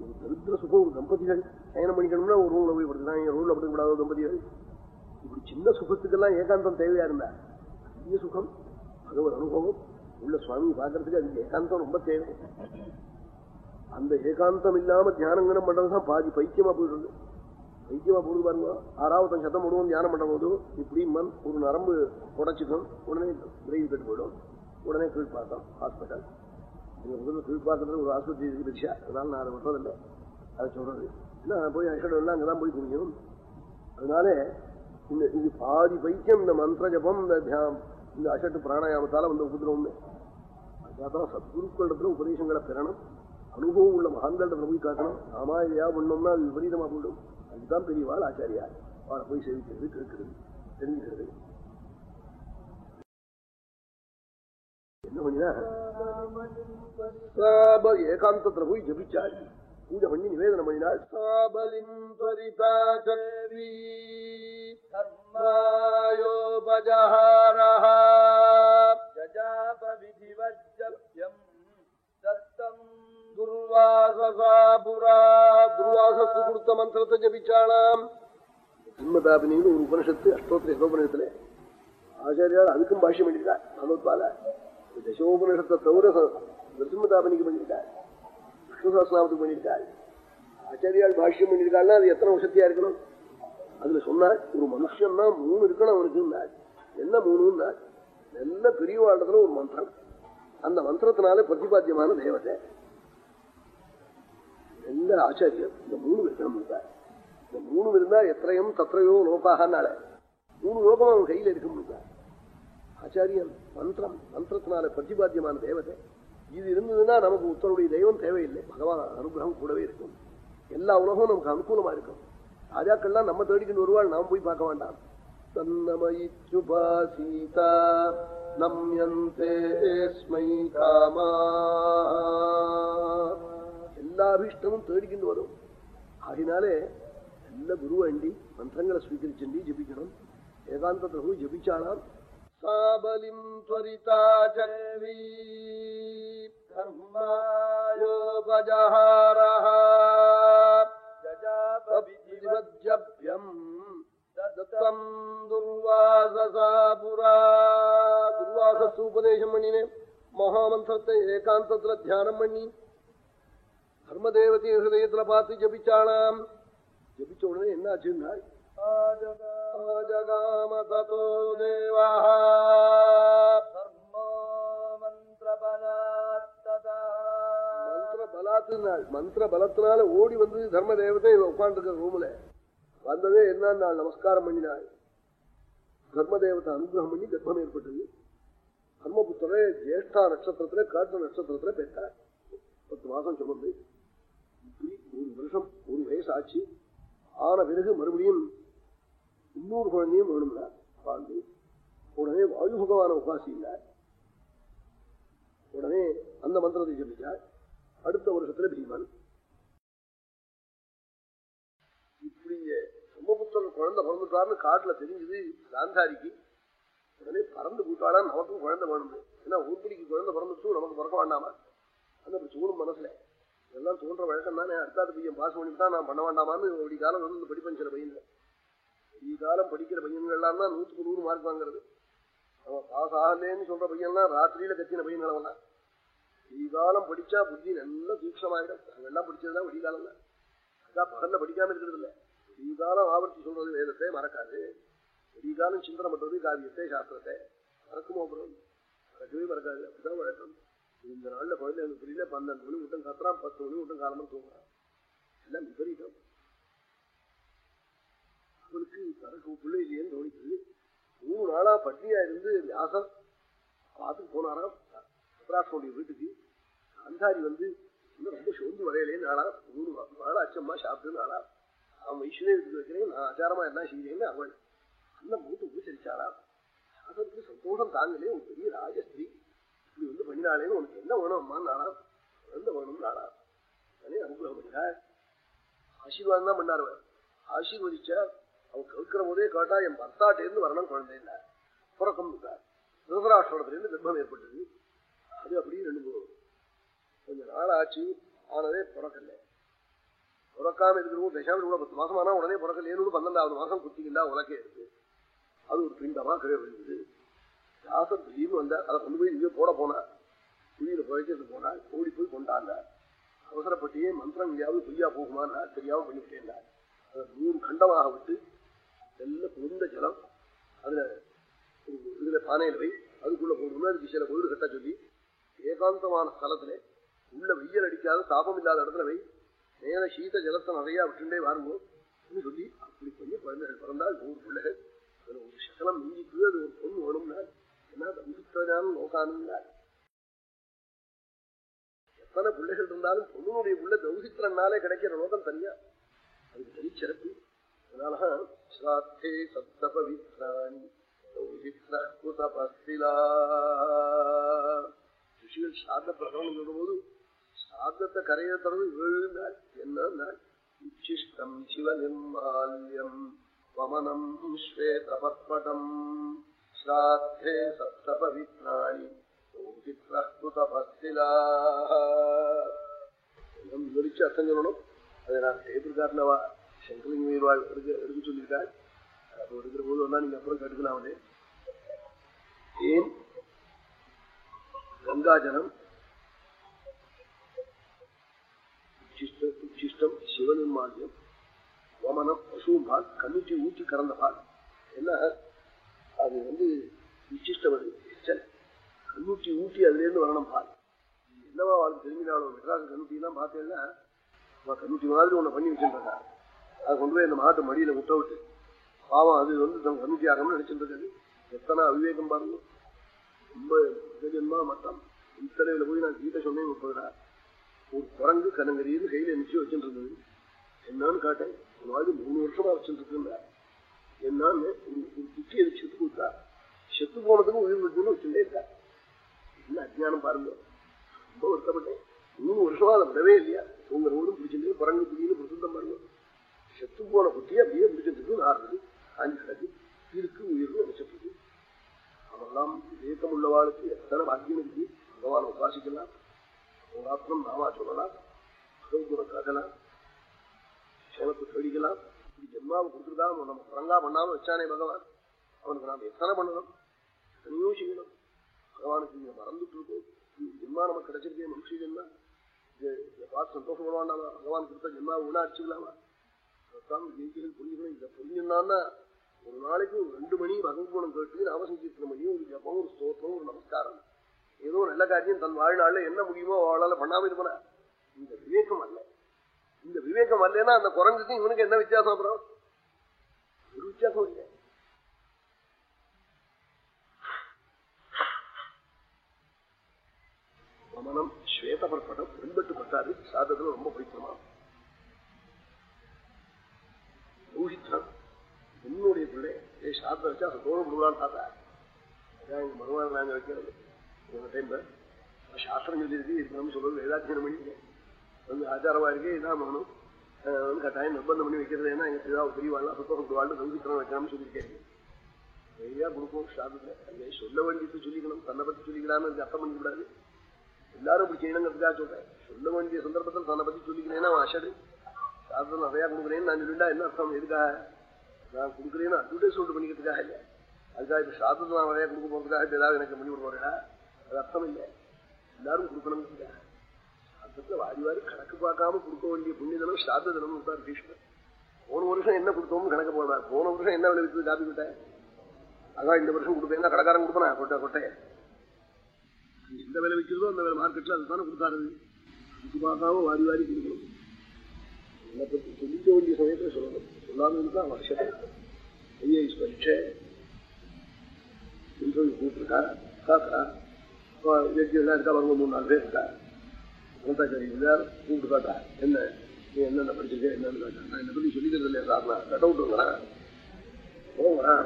ஒரு தரித்திர சுகம் ஒரு தம்பதிகள் சயனம் பண்ணிக்கணும்னா ஒரு ரூமில் போய் என் ரூலில் படுத்தக்கூடாத தம்பதிகள். இப்படி சின்ன சுகத்துக்கெல்லாம் ஏகாந்தம் தேவையா இருந்தா? பெரிய சுகம். அது ஒரு அனுபவம். உள்ள சுவாமி பார்க்கறதுக்கு அதுக்கு ஏகாந்தம் ரொம்ப தேவை. அந்த ஏகாந்தம் இல்லாம தியானங்கனம் பண்றதுதான் பாதி பைத்தியமா போயிடுது வைத்தியமா போடுது பாருங்க. ஆறாவது சத்தம் போடுவோம் தியானம் பண்ற போது இப்படி மண் ஒரு நரம்பு உடைச்சிக்கும் உடனே விரைவு கட்டு போயிடும். உடனே கீழ்பாக்கம் ஹாஸ்பிட்டல் எங்க முதல்ல கீழ்பாக்கத்துல ஒரு ஆஸ்பத்திரி இருக்கு பெருசா. அதனால நான் அதை விட்டதில்லை அதை சொல்றது. என்ன போய் அஷடம் அங்கே தான் போய் குடிக்கணும். அதனால இந்த இது பாதி பைத்தியம் இந்த மந்திர ஜபம் இந்த தியானம் இந்த அஷட்டு பிராணாயாமத்தால வந்து உபதிரவம் அதுக்காக சத்குருக்களிடத்துல உபதேசங்களை பெறணும். அனுபவம் உள்ள மகான்களிடத்துல போய் காட்டணும். ஆமா இதையா பண்ணோம்னா அது போயிடும். அதுதான் பெரியவாள் ஆச்சாரியா அவளை போய் சேவிக்கிறது கேட்கிறது தெரிஞ்சுக்கிறது. என்ன பண்ணினா? ஏகாந்தத்துல போய் ஜபிச்சாள் பூஜை பண்ணி நிவேதனம் பண்ணினாள் சாபலிம் கர்மாயோபஜஹாரஹ ஜஜாப தத்தம் துர்வாசசாபுரா கொடுத்த மந்திரத்தை ஜபிச்சாளாம் சிம்மதாபினின்னு ஒரு உபனிஷத்து அஷ்டோத்திர யோபனிஷத்துல ஆச்சாரியால் அதுக்கும் பாஷ்யம் பண்ணிட்டார் பகவத்பால தசோபனிஷத்தை தவிர நரசிம்மதாபனிக்கு பண்ணியிருக்கார் விஷ்ணு சஹஸ்ரநாமத்துக்கு பண்ணியிருக்கார் ஆச்சாரியால் பாஷ்யம் பண்ணியிருக்காருன்னா அது எத்தனை வருஷத்தியா இருக்கணும் அதுல சொன்னார் ஒரு மனுஷன்னா மூணு இருக்கணும் அவனுக்குன்னார் என்ன மூணுன்னா நல்ல பெரியவாண்டத்துல ஒரு மந்திரம் அந்த மந்திரத்தினால பிரதிபாத்தியமான தேவதை எந்த ஆச்சாரியம்? இந்த மூணு இருக்கணும் இந்த மூணு இருந்தா எத்தையும் தத்தையோ லோகாகனால. மூணு லோகம் அவன் கையில் இருக்க முடியாது. ஆச்சாரியன் மந்திரம் மந்திரத்தினால பிரதிபாத்தியமான தேவதை. இது இருந்ததுன்னா நமக்கு உத்தரவுடைய தெய்வம் தேவையில்லை. பகவான் அனுகிரகம் கூடவே இருக்கும். எல்லா உலகமும் நமக்கு அனுகூலமா இருக்கும். ராஜாக்கள்லாம் நம்ம தேடிக்கிட்டு வருவாள் நாம் போய் பார்க்க வேண்டாம். தன்னமயிச்சுபாசீதா நம்யந்தேஸ்மை காமா. எல்லா அபிஷ்டமும் தேடிக்கிட்டு வரும் ஆகினாலே நல்ல குரு அண்டி மந்திரங்களை ஸ்வீகரிச்சண்டி ஜபிக்கணும் ஏகாந்தத்தில் போய் ஜபிச்சாலாம் சாபலிம் துவரிதா ஜன்வி கர்மாயோபஜஹாரஹ ஜஜாபவிதிவஜ்ஜப்யம் தத்தம் துர்வாசசாபுரா துர்வாசத்து உபதேசம் பண்ணினேன் மகாமந்திரத்தை ஏகாந்தத்துல தியானம் பண்ணி தர்மதேவதைய ஹிருதயத்துல பார்த்து ஜபிச்சாளாம் ஜபிச்ச உடனே என்ன ஆச்சுன்னா ஜகாம தேவா மந்திர மந்திர பலத்தினால ஓடி வந்து தர்ம தேவதை உட்காந்துருக்க ரூம்ல வந்ததே என்னன்னா நமஸ்காரம் பண்ணினாள் தர்ம தேவத்தை அனுகிரகம் பண்ணி கர்ப்பம் ஏற்பட்டது. தர்மபுத்திர ஜேஷ்டா நட்சத்திரத்துல காட்டு நட்சத்திரத்துல பெற்றார். பத்து மாசம் சுமந்து ஒரு வருஷம் ஒரு வயசு ஆச்சு ஆன பிறகு மறுபடியும் இன்னொரு குழந்தையும் வேணும்ல வாழ்ந்து. உடனே வாயு பகவான உபாசியில்லை உடனே அந்த மந்திரத்தை ஜபிச்சார் அடுத்த வருஷத்துல பீமன். இப்படி பிரம்மபுத்திரன் குழந்தை பிறந்துட்டார்னு காட்டுல தெரிஞ்சது காந்தாரிக்கு. உடனே பறந்து கூட்டாளா நமக்கும் குழந்தை வேணும் ஏன்னா ஊர்பிடிக்கு குழந்தை பிறந்துச்சும் நமக்கு பிறக்க வேண்டாமா? அந்த சூடும் மனசுல. இதெல்லாம் தோன்ற வழக்கம் தானே. அடுத்தாது பையன் பாஸ் பண்ணிவிட்டா நான் பண்ண வேண்டாமான்னு ஒரு காலம் வந்து படிப்பேன் சில பையன் ఈ காலம் படிக்கிற பையன்கள்லாம் தான் நூற்றுக்கு நூறு மார்க் வாங்குறது. அவன் பாஸ் ஆகலேன்னு சொல்ற பையன்லாம் ராத்திரியில கத்தின பையன்களவெல்லாம் காலம் படிச்சா புத்தி நல்லா தீட்சமாயிடும் நாங்கெல்லாம் படிச்சதுதான் விடிகாலம் தான் அதான் பகல்ல படிக்காம இருக்கிறது இல்ல. விடிகாலம் ஆவர்த்தி சொல்றது வேதத்தை மறக்காது. விடிகாலம் சிந்தனை பண்றது காவியத்தை சாஸ்திரத்தை. மறக்குமோ அப்புறம் மறக்கவே மறக்காது. அப்படிதான் வழக்கம். இந்த நாள்ல குழந்தை எனக்கு புரியல பன்னெண்டு மணி விட்டம் கத்துறான் பத்து மணி விட்டம் காலமா தூங்குறான். எல்லாம் விபரீதம். அவனுக்கு தனக்கு பிள்ளை இல்லையேன்னு தோணிக்கிறது மூணு நாளா பட்டினியா இருந்து வியாசம். பார்த்து போனாராம் சத்ராசனுடைய வீட்டுக்கு. அந்தாரி வந்து இன்னும் ரொம்ப சோர்ந்து வரையிலே நாளா மூணு நாள் அச்சம்மா சாப்பிட்டு நாளா? அவன் வைஷ்ணவத்துக்கு வைக்கிறேன் நான் ஆச்சாரமா என்ன செய்யறேன்னு அவள் அண்ணன் மூட்டு உபசரிச்சாளா சாதத்துக்கு சந்தோஷம் தாங்களே ஒரு பெரிய ராஜஸ்திரீ. இப்படி வந்து பண்ணினாலேன்னு உனக்கு என்ன வேணும் அம்மா? நாளா குழந்தை வேணும் நாளா நானே அனுகிரகம் பண்ணினாள் ஆசீர்வாதம் தான் பண்ணார் அவர். ஆசீர்வதிச்சா அவன் கேட்கிற போதே காட்டா என் பர்த்தாட்டேருந்து வரணும் குழந்தை இல்லை. புறக்கம் இருக்கார். திருதராஷ்டிரத்திலிருந்து கர்ப்பம் ஏற்பட்டது. அது அப்படியே ரெண்டு மூணு. கொஞ்ச நாள் ஆச்சு. ஆனதே பிறக்கல. பிறக்காம இருக்கிறவங்க தசாமி கூட பத்து மாசம் ஆனா உடனே பிறக்கலையேன்னு பன்னெண்டாவது மாசம் குத்திக்கிட்டா உலக்கே இருக்கு. அது ஒரு பிண்டமா கீழே விழுந்தது திடீர்னு வந்தார் அதை கொண்டு போய் இங்கே போட போனார் குழியில புழைக்கிறது போனால் ஓடி போய் கொண்டாங்க அவசரப்பட்டியே மந்திரம் எங்கேயாவது பொய்யா போகுமான்னு தெரியாம பண்ணிவிட்டேன் அதை நூறு கண்டமாக விட்டு நல்ல குளிர்ந்த ஜலம் அதுல இதில் இதுல பானையில வை அதுக்குள்ள போடணும் அதுக்கு சில வீடு கட்ட சொல்லி ஏகாந்தமான ஸ்தலத்துல உள்ள வெயில் அடிக்காத தாபம் இல்லாத இடத்துல வை மேல சீத ஜலத்தை நிறையா விட்டுண்டே வாருவோம் சொல்லி அப்படி பண்ணி குழந்தைகள் பிறந்தால் நூறு பிள்ளைகள் ஒரு சகலம் மிஞ்சிக்கு அது ஒரு பொண்ணு வேணும்னா என்ன தம்பித்தான் நோக்கானுங்க எத்தனை பிள்ளைகள் இருந்தாலும் பொண்ணுடைய உள்ள தௌசித்திரனாலே கிடைக்கிற லோகம் தனியா? அதுக்கு தனிச்சிறப்பு அதனாலதான் ஸ்ராத்தே சப்த பவித்ராணி ரிஷிகள் சாத்த பிரகடனம் சொல்லும்போது சாதத்தை கரையை தரது ஏழு நாள் என்ன நாள் உச்சிஷ்டம் சிவ நிர்மால்யம் வமனம் ஸ்வேதபத்மடம் ஸ்ராத்தே சப்த விவரிச்சு அர்த்தம் சொல்லணும். அதை நான் செய்திருக்காருலவா சங்கலிங்க எடுக்க எடுக்க சொல்லியிருக்காள் அப்போ எடுக்கிற போது நீங்க அப்புறம் ஏன் உச்சிஷ்டம் வமனம் பசுவும் கமிட்டி ஊற்றி என்ன அது வந்து உச்சிஷ்டம் கண்ணூட்டி ஊட்டி அதுலேருந்து வரணும் பாரு. என்னவா அவளுக்கு தெரிஞ்சினாலும் மெட்ராஸ் கண்ணூட்டிலாம் பார்த்தேன்னா அவன் கண்ணூட்டி மாதிரி ஒன்று பண்ணி வச்சுருக்கா அதை கொண்டு போய் அந்த மாட்டு மடியில் முட்ட விட்டு பாவம் அது வந்து தன் கண்ணூட்டி ஆகணும்னு நினச்சிருந்தது எத்தனை அவிவேகம் பாருங்க. ரொம்ப ஜென்மா மட்டம். இத்தலையில போய் நான் கீட்ட சொன்னேன் முப்பதுடா ஒரு குரங்கு கனங்கரின்னு கையில் நிச்சயம் வச்சுட்டு இருந்தது என்னன்னு கேட்டேன். ஒரு மாதிரி மூணு வருஷமா வச்சுட்டு என்னன்னு ஒரு குட்டியை செத்து கொடுத்தா செத்து போனதுக்கு உயிர் விட்டுன்னு வச்சுட்டே இருக்கா என்ன அஜ்ஞானம் பாருங்க. ரொம்ப வருத்தப்பட்டேன். மூணு வருஷமா அதை விடவே இல்லையா? உங்க ரோடும் பிடிச்சிட்டு குரங்கு பிடின்னு பிரசுத்தம் பாருங்க. செத்து போன குட்டியை அப்படியே பிடிச்சதுக்கு நாடுறது அஞ்சு கிடக்கு. இருக்கு உயிர்னு நினைச்சிட்டு அவெல்லாம் விவேகம் உள்ளவாளுக்கு எத்தனை பாக்கியம் இருக்கு? பகவான் உபாசிக்கலாம். உங்காத்மம் நாமா சொல்லலாம். பகவத்குணம் காட்டலாம் சேமத்தை தேடிக்கலாம். இப்படி ஜென்மாவை கொடுத்துருக்கா நம்ம குரங்கா பண்ணாம வச்சானே பகவான். அவனுக்கு நாம் எத்தனை பண்ணணும்? எத்தனையோ செய்யணும். பகவானுக்கு இங்க மறந்துட்டு இருக்கோம். ஜென்மா நமக்கு கிடைச்சிருக்கே மனுஷ ஜென்மா. இதை பார்த்து சந்தோஷப்படுவாண்டாமா பகவான் கொடுத்த ஜென்மா ஒன்றா அடிச்சுக்கலாமா அதான் ஜெயிக்கிறேன் புரிஞ்சுக்கணும் இதை புரிஞ்சுனான்னா ஒரு நாளைக்கு ரெண்டு மணி பகவத்குணம் கேட்டு நாமசங்கீர்த்தன மணி ஒரு ஜபம் ஒரு ஸ்தோத்திரம் ஒரு நமஸ்காரம். ஏதோ நல்ல காரியம் தன் வாழ்நாள்ல என்ன முடியுமோ அவளால பண்ணாம இருப்பனா இந்த விவேகம் அல்ல. இந்த விவேகம் வரலன்னா அந்த குறைஞ்சது இவனுக்கு என்ன வித்தியாசம் அப்புறம்? ஒரு வித்தியாசம் இல்லை. மனம் ஸ்வேதபற்படம் பின்பட்டு பட்டாரு சாதத்துல ரொம்ப பிடிக்குமா ஊகித்தான் என்னுடைய பிள்ளை ஏ சாதம் வச்சா சந்தோஷம் விடுவான்னு பார்த்தா? அதான் எங்க மருமகன் நாங்க வைக்கிறது. டைம்ல சாஸ்திரம் சொல்லியிருக்கு இருக்கணும்னு சொல்றது வேதாத்தியனம் பண்ணிக்கிறேன் வந்து ஆச்சாரமா இருக்கு இதான் வேணும் வந்து கட்டாயம் நிர்பந்தம் பண்ணி வைக்கிறது. ஏன்னா எங்க ஏதாவது பெரியவாழ்லாம் சுத்தம் கொடுவாள் சங்கீத்திரம் வைக்கணும்னு சொல்லியிருக்கேன் நிறையா கொடுப்போம் சாதத்துல அங்கே சொல்ல வேண்டியது சொல்லிக்கணும் தன்னை பத்தி சொல்லிக்கலாம்னு அர்த்தம் பண்ணிக்கூடாது. எல்லாரும் இப்படி செய்யணுங்கிறதுக்காக சொல்றேன். சொல்ல வேண்டிய சந்தர்ப்பத்தில் தன்னை பத்தி சொல்லிக்கிறேன்னா அஷடு சாதத்தில் நிறையா கொடுக்குறேன்னு நான் சொல்லிட்டா என்ன அர்த்தம்? எதுக்காக? நான் கொடுக்குறேன்னு அட்வர்டைஸ்மெண்ட் பண்ணிக்கிறதுக்காக இல்லை. அதுக்காக இப்போ சாதத்தை நான் நிறையா கொடுக்க போறதுக்காக ஏதாவது எனக்கு பண்ணி கொடுப்பாருடா அது அர்த்தம் இல்லை. எல்லாரும் கொடுக்கணுங்கிறதுக்காக. சாதத்துல வாரி வாரி கணக்கு பார்க்காம கொடுக்க வேண்டிய புண்ணிய தினம் சாத தினம் விட்டார் பீஷ்மர். போன வருஷம் என்ன கொடுத்தோம்னு கணக்கு போடுறார். போன வருஷம் என்ன விளைவிச்சது காப்பி விட்டேன் அதான் இந்த வருஷம் கொடுப்பேன் கடைக்காரன் கொடுப்பனா? கொட்டை கொட்டையை எந்த விலை விற்கிறதோ அந்த விலை மார்க்கெட்ல அதுதானே கொடுத்தாரு. இது பார்க்காம வாரி வாரி கொடுக்கணும். என்னை பற்றி சொல்லிக்க வேண்டிய சமயத்தை சொல்லணும். சொல்லாம இருந்தா வருஷத்தை ஐஏஎஸ் பரீட்சை இன்டர்வியூ கூப்பிட்டுருக்கா காக்கா எல்லாம் இருக்கா? வருங்க மூணு நாலு பேர் இருக்கா சரி கூப்பிட்டு காட்டா என்ன? நீ என்னென்ன படிச்சிருக்க? என்னன்னு காட்டா நான் என்ன பத்தி சொல்லிக்கிறது இல்லையா சார் நான் கட் போகிறேன்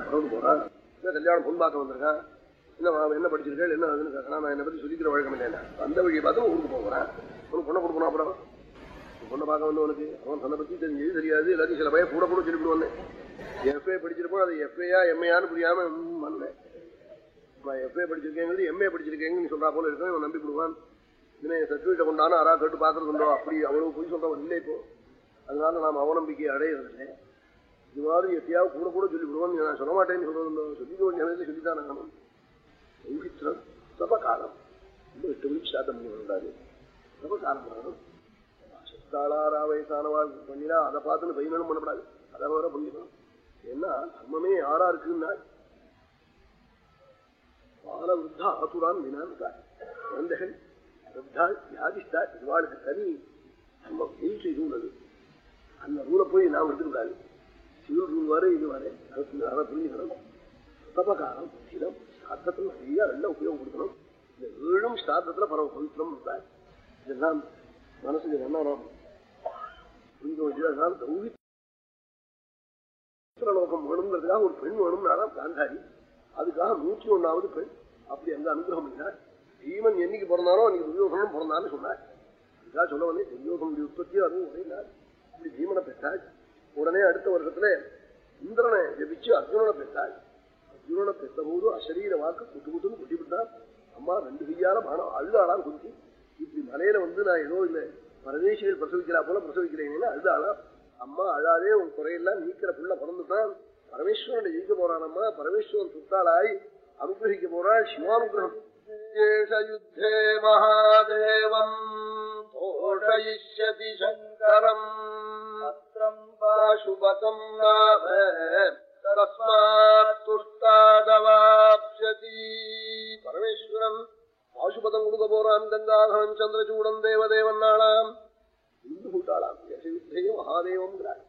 பரவட்டு போகிறேன் என்ன கல்யாணம் பொன் பார்க்க வந்திருக்கேன் என்ன என்ன படிச்சிருக்கேன் என்ன அதுன்னு கேட்கறேன் நான் என்னை பத்தி சொல்லிக்கிற வழக்கம் இல்லையா? அந்த வழியை பார்த்து ஊருக்கு போகிறேன் உனக்கு பொண்ணை கொடுக்கணும் அப்புறம். பொண்ணை பார்க்க வந்தவனுக்கு அவன் தன்னை பத்தி தெரிஞ்சது தெரியாது. எல்லாத்தையும் சில பையன் கூட கூட சொல்லிவிடுவானே எஃப்ஏ படிச்சிருப்போம். அது எஃப்ஏயா எம்ஏயான்னு புரியாம பண்ணேன் நான் எஃப்ஏ படிச்சிருக்கேங்கிறது எம்ஏ படிச்சிருக்கேங்கன்னு சொல்றா போல இருக்கேன். இவன் நம்பி விடுவான் இனிமே சர்டிபிகேட்டை கொண்டான யாரா கேட்டு பார்க்கறதுண்டோ? அப்படி அவ்வளவு பொய் சொல்றவன் இல்லை இப்போ. அதனால நாம் அவநம்பிக்கையை அடையிறதில்லை. இது மாதிரி எப்பயாவது கூட கூட சொல்லி விடுவான் நான் சொல்ல மாட்டேன்னு சொல்றதுண்டோ? சொல்லிக்க வேண்டிய சொல்லித்தான் நானும் பௌகித்திரம் சபகாலம் இன்னும் எட்டு மணிக்கு சாத்தம் பண்ணி வந்தாரு சபகாலம் பண்ணணும். சத்தாளாரா வயசானவா பண்ணினா அதை பார்த்துன்னு பையனும் பண்ணப்படாது. அதை வர பண்ணிக்கணும். ஏன்னா தர்மமே யாரா இருக்குன்னா? பால விருத்தா வினான் குழந்தைகள் விருத்தாள் வியாதிஷ்டா இவாளுக்கு தனி நம்ம வீட்டு இது அந்த ரூலை போய் நாம் எடுத்துக்கூடாது சிவில் ரூல் வரை இது வர அதுக்கு அதை புரிஞ்சுக்கணும் தபகாரம் சிலம் சாத்தத்தில் நிறையா நல்ல உபயோகப்படுத்தணும் இந்த ஏழும் சாத்தத்தில் பரவ பவித்திரம் இருந்தார் இதெல்லாம் மனசுக்கு என்ன நாம் புரிஞ்ச வேண்டியது அதனால லோகம் வேணுங்கிறதுக்காக ஒரு பெண் வேணும்னாலும் காந்தாரி. அதுக்காக நூற்றி ஒன்னாவது பெண். அப்படி அந்த அனுகிரகம் பண்ணார் பீமன் என்னைக்கு பிறந்தாரோ அன்னைக்கு துரியோசனும் பிறந்தான்னு சொன்னார். இதுக்காக சொல்ல வந்து துரியோசனுடைய உற்பத்தியும் அதுவும் உடையினார் இப்படி பீமனை பெற்றாள் உடனே அடுத்த வருஷத்துல இந்திரனை ஜபிச்சு அர்ஜுனனை பெற்றாள் அர்ஜுனனை பெற்ற போது அசரீர வாக்கு குட்டு குட்டுன்னு குட்டிவிட்டான் அம்மா ரெண்டு கையால மானம் அழுதாளாம் குட்டி இப்படி மலையில வந்து நான் ஏதோ இல்லை பரதேசிகள் பிரசவிக்கிறா போல பிரசவிக்கிறேன்னு அழுதாளா அம்மா அழாதே உன் குறையெல்லாம் நீக்கிற புள்ள பிறந்துட்டான். பரமேஸ்வரன் ஜெயிக்க போறானம்மா. பரமேஸ்வரன் சுத்தாளாய் அனுகிரகிக்க போறாள். சிவானுகிரகம் யுத்தே மகாதேவம். தோஷயிஷ்யதி சங்கரம். பாசுபதம் நாம தஸ்மாத் துஷ்டாதவாப்சதி பரமேஸ்வரன் பாசுபதம் கொடுக்க போறான் கங்காதரன் சந்திரசூடன் தேவதேவன் நாளாம். இந்து கூட்டாளாம் யசயுத்தே மகாதேவங்கிறார்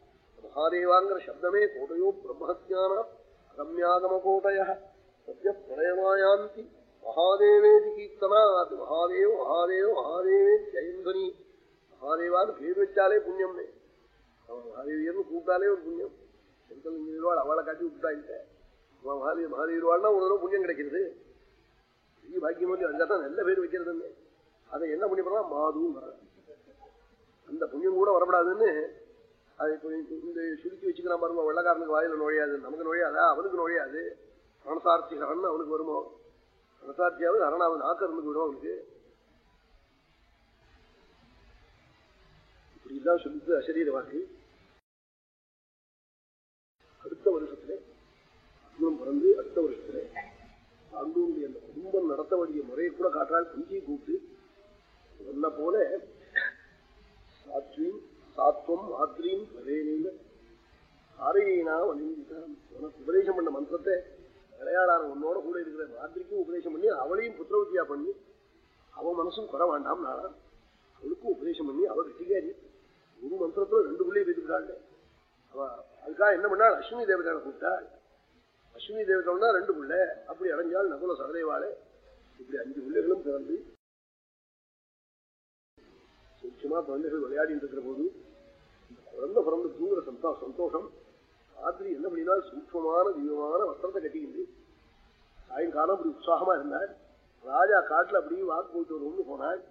மகாதேவாங்கிற சப்தமே கோட்டையோ பிரம்மஹத்யான? அகமியாகம கோட்டைய? சத்ய பிரளயமாயாந்தி மகாதேவேதி கீர்த்தனா அது மகாதேவ் மகாதேவ் மகாதேவே ஜெயந்தனி. மகாதேவான்னு பேர் வச்சாலே புண்ணியம்னு. அவன் மகாதேவியர்னு கூப்பிட்டாலே ஒரு புண்ணியம். செங்கல் இருவாள் அவளை காட்டி விட்டுட்டாங்க அவன் மகாதேவி மகாதேவிருவாள்னா ஒரு தடவை புண்ணியம் கிடைக்கிறது. பெரிய பாக்கியம் வந்து தான் நல்ல பேர் வைக்கிறதுன்னு. அதை என்ன பண்ணி பண்ணா மாது அந்த புண்ணியம் கூட வரப்படாதுன்னு அது இந்த சுருக்கி வச்சுக்கலாம் பாருங்க வெள்ளக்காரனுக்கு வாயில நுழையாது. நமக்கு நுழையாதா? அவனுக்கு நுழையாது. மனசார்த்திகரன் அவனுக்கு வருமோ? பிரசாத்தியாவது அரணாவது நாக்கு இருந்து விடும் அவனுக்கு. இப்படிதான் சொல்லிட்டு அசரீர வாக்கு அடுத்த வருஷத்துல அர்ஜுனம் பிறந்து அடுத்த வருஷத்துல அன்புடைய அந்த குடும்பம் நடத்த வேண்டிய முறையை கூட காட்டால் குஞ்சியை கூப்பிட்டு சொன்ன போல சாத்வீம் சாத்வம் மாத்ரீம் பவேனீங்க ஆரையினா வலிஞ்சிட்டான் உனக்கு உபதேசம் பண்ண மந்திரத்தை விளையாடார உன்னோட கூட இருக்கிற ராத்திரிக்கும் உபதேசம் பண்ணி அவளையும் புத்திரவத்தியா பண்ணி அவன் மனசும் குறை வேண்டாம் நாளா. அவளுக்கும் உபதேசம் பண்ணி அவள் கட்டிக்காரி ஒரு மந்திரத்துல ரெண்டு பிள்ளையை பேசிவிட்டாள் அவ அதுக்காக என்ன பண்ணாள் அஸ்வினி தேவதான கூப்பிட்டாள் அஸ்வினி தேவதம்னா ரெண்டு பிள்ளை. அப்படி அடைஞ்சால் நகுல சகதேவாளே இப்படி அஞ்சு பிள்ளைகளும் பிறந்து சூட்சமா குழந்தைகள் விளையாடிட்டு இருக்கிற போது குழந்தை பிறந்து தூங்குற சந்தா சந்தோஷம் ராத்திரி என்ன பண்ணினா சூட்சமான தீவிரமான வஸ்திரத்தை கட்டிக்கிட்டு சாயங்காலம் அப்படி உற்சாகமா இருந்தாள் ராஜா காட்டுல அப்படியே வாக்கு போயிட்டு வரும்னு போனாள்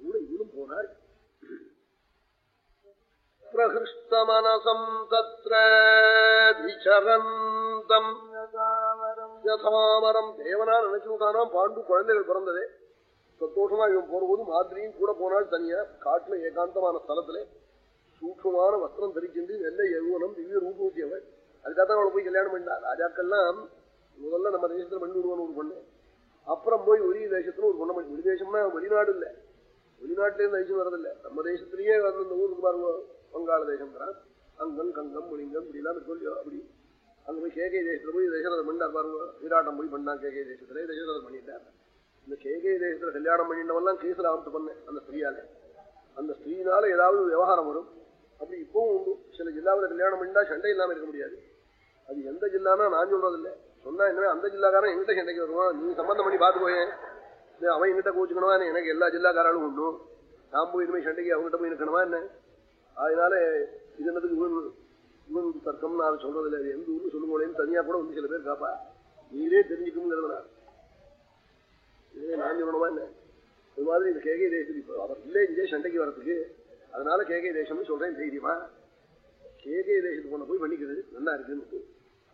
கூட இவனும் போனாள் பிரகிருஷ்டமனசம் தத்ரந்தம் யதாமரம் தேவனா நினைச்சு பாண்டு குழந்தைகள் பிறந்ததே. சந்தோஷமா இவன் போறபோது மாதிரியும் கூட போனாள் தனியா. காட்டுல ஏகாந்தமான ஸ்தலத்திலே. சூட்சமான வஸ்திரம் தரிக்கின்று நல்ல யௌவனம் திவ்ய ரூபூட்டியவள் அதுக்காக அவளை போய் கல்யாணம் பண்ணா ராஜாக்கள்லாம் முதல்ல நம்ம தேசத்துல பண்ணி விடுவான்னு ஒரு பொண்ணு. அப்புறம் போய் ஒரே தேசத்துல ஒரு பொண்ணை பண்ணி வெளிதேசம்னா வெளிநாடு இல்ல. வெளிநாட்டுல இருந்து வரதில்லை வரதில்ல நம்ம தேசத்திலேயே வந்து இந்த ஊருக்கு பாருங்க வங்காள தேசம் தான் அங்கம் கங்கம் முலிங்கம் இப்படிலாம் சொல்லியோ அப்படி. அங்க போய் கேகை தேசத்துல போய் தசரதர் பண்ணார் பாருங்க. விராட்டம் போய் பண்ணா கேகை தேசத்துல. தசரதர் பண்ணிட்டார். இந்த கேகை தேசத்துல கல்யாணம் பண்ணிட்டவெல்லாம் கேசராமத்து பண்ணேன் அந்த ஸ்திரீயால. அந்த ஸ்திரீனால ஏதாவது விவகாரம் வரும். அப்படி இப்பவும் உண்டு. சில ஜில்லாவில் கல்யாணம் பண்ணிட்டா சண்டை இல்லாம இருக்க முடியாது. அது எந்த ஜில்லானா நான் சொல்றதில்லை. சொன்னா என்ன அந்த ஜில்லாக்காரன் எங்கிட்ட சண்டைக்கு வருவான். நீ சம்பந்தம் பண்ணி பார்த்து அவன் எங்கிட்ட கோச்சுக்கணுமா எனக்கு எல்லா ஜில்லாக்காராலும் உண்டு. நான் போய் இனிமே சண்டைக்கு அவங்ககிட்ட போய் நிற்கணுமா என்ன? அதனால இது என்னதுக்கு இவன் இவன் தர்க்கம் நான் சொல்றதில்லை. அது எந்த ஊர்னு சொல்லுங்களேன்னு தனியா கூட வந்து சில பேர் காப்பா. நீரே தெரிஞ்சுக்கணுங்கிறதுனா இதே நான் சொல்லணுமா என்ன? இது மாதிரி இந்த கேகை தேசம் இப்போ அவர் இல்லை இங்கே சண்டைக்கு வரதுக்கு அதனால கேகை தேசம்னு சொல்றேன் தைரியமா கேகை தேசத்துக்கு கொண்டு போய் பண்ணிக்கிறது நல்லா இருக்குன்னு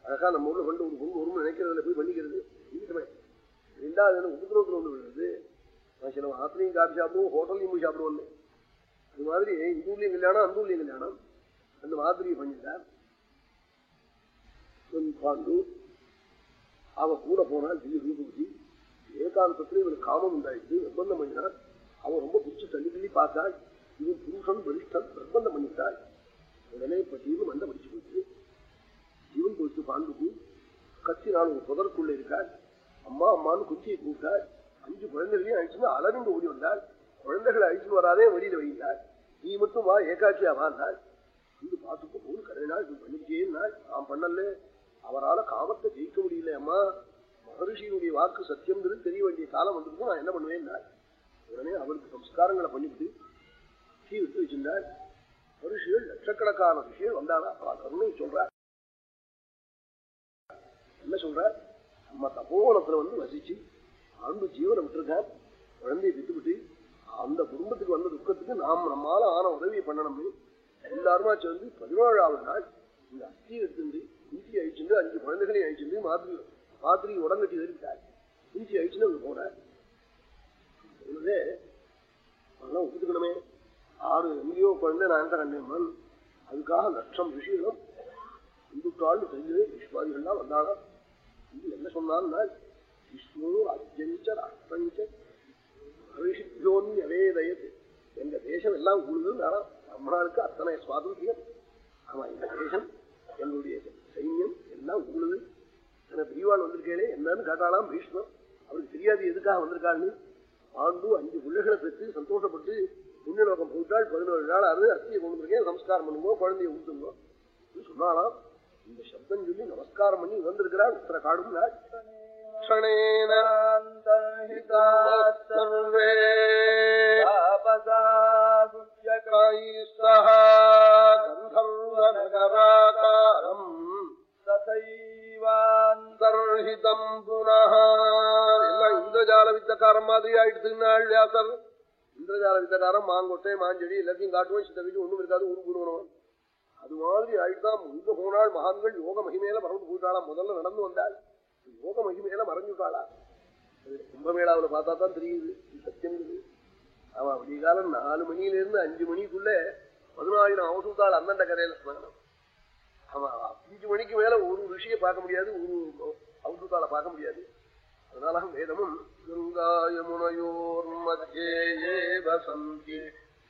அழகா நம்ம ஊர்ல கொண்டு ஒரு பொண்ணு ஒரு நினைக்கிறதுல போய் பண்ணிக்கிறது இருக்கமே ரெண்டாவது உபதிரவத்தில் ஒன்று விழுது நான் சில ஆத்திரையும் காப்பி சாப்பிடுவோம் ஹோட்டல்லையும் போய் சாப்பிடுவோம் அது மாதிரி இந்த ஊர்லயும் கல்யாணம் அந்த ஊர்லயும் கல்யாணம். அந்த மாதிரியை பண்ணிட்டார். பாண்டு. அவ கூட போனால் திவ்ய ரூபூசி ஏகாந்தத்துல இவனுக்கு காமம் உண்டாயிடுச்சு. நிர்பந்தம் பண்ணினார். அவன் ரொம்ப பிடிச்சி தள்ளி தள்ளி பார்த்தாள். இவன் புருஷன் பலிஷ்டன் நிர்பந்தம் பண்ணிட்டாள் உடனே இப்ப ஜீவன் மண்டை படிச்சு போச்சு. ஜீவன் போயிட்டு பாண்டுக்கு. கத்தி நான் ஒரு புதற்குள்ள இருக்காள் அம்மா அம்மான்னு குச்சியை கூட்டாள் அஞ்சு குழந்தைகளையும் அழிச்சுன்னு அலறிந்து ஓடி வந்தாள் குழந்தைகளை அழிச்சுன்னு வராதே வெளியில வைத்தார் நீ மட்டும் வா ஏகாட்சியா வாழ்ந்தாள் இது பார்த்துட்டு போது கரையினால் இது பண்ணிருக்கேன் நான் பண்ணல அவரால் காமத்தை ஜெயிக்க முடியல அம்மா. மகர்ஷியினுடைய வாக்கு சத்தியம்ங்கிறது தெரிய வேண்டிய காலம் வந்திருக்கும் நான் என்ன பண்ணுவேன் உடனே அவருக்கு சம்ஸ்காரங்களை பண்ணிவிட்டு தீ விட்டு வச்சிருந்தார் மகர்ஷிகள் லட்சக்கணக்கான விஷயம் வந்தாங்க. கருணை சொல்றார். என்ன சொல்றார்? நம்ம தபோவனத்துல வந்து வசிச்சு ஆண்டு ஜீவனை விட்டுருக்கேன் குழந்தையை விட்டுவிட்டு அந்த குடும்பத்துக்கு வந்த துக்கத்துக்கு நாம் நம்மால ஆன உதவியை பண்ணணும்னு எல்லாருமா சேர்ந்து பதினோழாவது நாள் இந்த அத்தி எடுத்துட்டு குஞ்சி அழிச்சுட்டு அஞ்சு குழந்தைகளையும் அழிச்சுட்டு மாதிரி மாதிரி உடங்கட்டி ஏறிட்டார் இஞ்சி அழிச்சுன்னு அவங்க போனார். அதெல்லாம் ஒத்துக்கணுமே. ஆறு எங்கேயோ குழந்தை நான் எந்த கண்டேன் அதுக்காக லட்சம் விஷயம் இந்துக்காள் செய்து விஸ்வாதிகள்லாம் வந்தாலும் இது என்ன சொன்னான்னா விஷ்ணு அஜஞ்ச ராஷ்டிரஞ்ச மகிழ்ச்சியோன்யவேதயது எங்க தேசம் எல்லாம் உழுதுனால நம்மளுக்கு அத்தனை சுவாதந்தியம் ஆமா இந்த தேசம் என்னுடைய சைன்யம் எல்லாம் உழுது. என பிரிவாள் வந்திருக்கேனே என்னன்னு கேட்டாலாம் பீஷ்மர். அவருக்கு தெரியாது எதுக்காக வந்திருக்கான்னு ஆண்டு அஞ்சு பிள்ளைகளை பெற்று சந்தோஷப்பட்டு புண்ணியலோகம் போட்டாள் பதினேழு நாள் அது அஸ்தியை கொண்டு வந்திருக்கேன் நமஸ்காரம் பண்ணுங்க குழந்தைய ஊட்டுங்க சொன்னாலாம் இந்த சப்தம் சொல்லி நமஸ்காரம் பண்ணி வந்திருக்கிறாள் இத்தனை காடும் நாள். சர்வே கந்தர்வநகராகாரம் தசைவாந்தர்ஹிதம் புனः எல்லாம் இந்திரஜால வித்தக்காரம் மாதிரி ஆயிடுச்சுன்னாள் வியாசர் இந்திரஜால வித்தகாரம் மாங்கொட்டை மாஞ்செடி எல்லாத்தையும் காட்டுவோம் சித்த வீட்டு ஒண்ணும் இருக்காது ஊருக்கு போடுவோம் அது மாதிரி ஆயிட்டுதான் முன்பு போனாள் மகான்கள் யோக மகிமையில மறந்து போயிட்டாளா முதல்ல நடந்து வந்தாள். யோக மகிமையில மறைஞ்சுட்டாளா கும்பமேளாவில் பார்த்தா தான் தெரியுது சத்தியம் அவன் விடிய காலம் நாலு மணியில இருந்து அஞ்சு மணிக்குள்ள பதினாயிரம் அவசூத்தாள் அந்தண்ட கரையில ஸ்நானம். அவன் அஞ்சு மணிக்கு மேல ஒரு ரிஷியை பார்க்க முடியாது ஒரு அவசூத்தாளை பார்க்க முடியாது. அதனால வேதமும் கங்காயமுனையோர் மத்தியேவசந்தி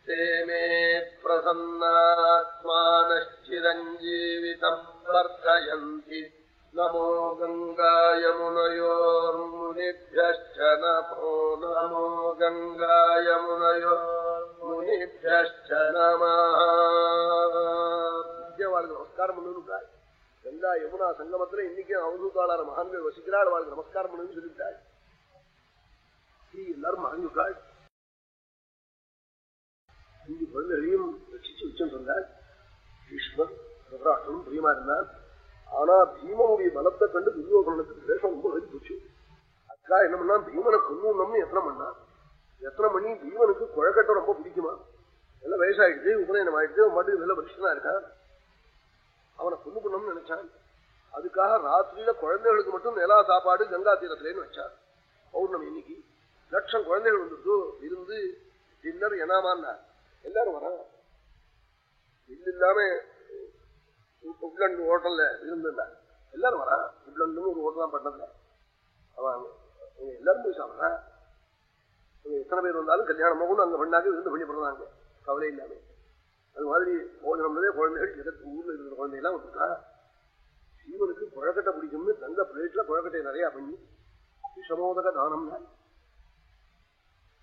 சேமே பிரசன்னாத்மானச்சிரஞ்சீவிதம் வர்த்தயந்தி. நமோ கங்காயமுனையோர் முனிபியச்ச நமோ நமோ கங்காயமுனையோர் முனிபியச்ச நம நமஸ்காரம் பண்ணுன்னு கங்கா யமுனா சங்கமத்துல இன்னைக்கும் அவதூத்தாளான மகான்கள் வசிக்கிறாள் வாழ்க்கை நமஸ்காரம் பண்ணுன்னு சொல்லிவிட்டாள் எல்லாரும் மறந்துட்டாள் அஞ்சு குழந்தைகளையும் ரட்சிச்சு உச்சம் சொன்னாள் பீஷ்மர் பிரபராஷ்டனும் பிரியமா இருந்தான் ஆனா பீமனுடைய பலத்தை கண்டு துரியோகனத்துக்கு தேசம் ரொம்ப வெறி போச்சு. அக்கா என்ன பண்ணா பீமனை கொல்லணும்னு எத்தனை பண்ணா. எத்தனை பண்ணி பீமனுக்கு குழக்கட்டம் ரொம்ப பிடிக்குமா. எல்லாம் வயசாயிடுச்சு உபநயனம் ஆயிடுச்சு அவன் மட்டும் நல்ல பரிசுனா இருக்கான். அவனை கொண்டு பண்ணணும்னு நினைச்சான். அதுக்காக ராத்திரியில குழந்தைகளுக்கு மட்டும் நிலா சாப்பாடு கங்கா தீரத்திலேன்னு வச்சார். பௌர்ணமி இன்னைக்கு லட்சம் குழந்தைகள் வந்துட்டு இருந்து டின்னர் எனாமான்னா எல்லாரும் வரான் இல்ல இல்லாம உட்லண்ட் ஹோட்டல்ல இருந்திருந்தா எல்லாரும் வரான் உட்லண்ட் ஒரு ஹோட்டல் தான் பண்ணதுல அவன் எல்லாரும் போய் சாப்பிட்றான். எத்தனை பேர் வந்தாலும் கல்யாணம் கூட அங்க பண்ணாக்க இருந்து பண்ணி பண்ணுறாங்க கவலை இல்லாமல் அது மாதிரி போஜனம்ன்றதே குழந்தைகள் எதற்கு ஊர்ல இருக்கிற குழந்தையெல்லாம் வந்துட்டா ஜீவனுக்கு குழக்கட்டை பிடிக்கும்னு தங்க பிளேட்ல குழக்கட்டை நிறைய பண்ணி விஷமோதக தானம்னா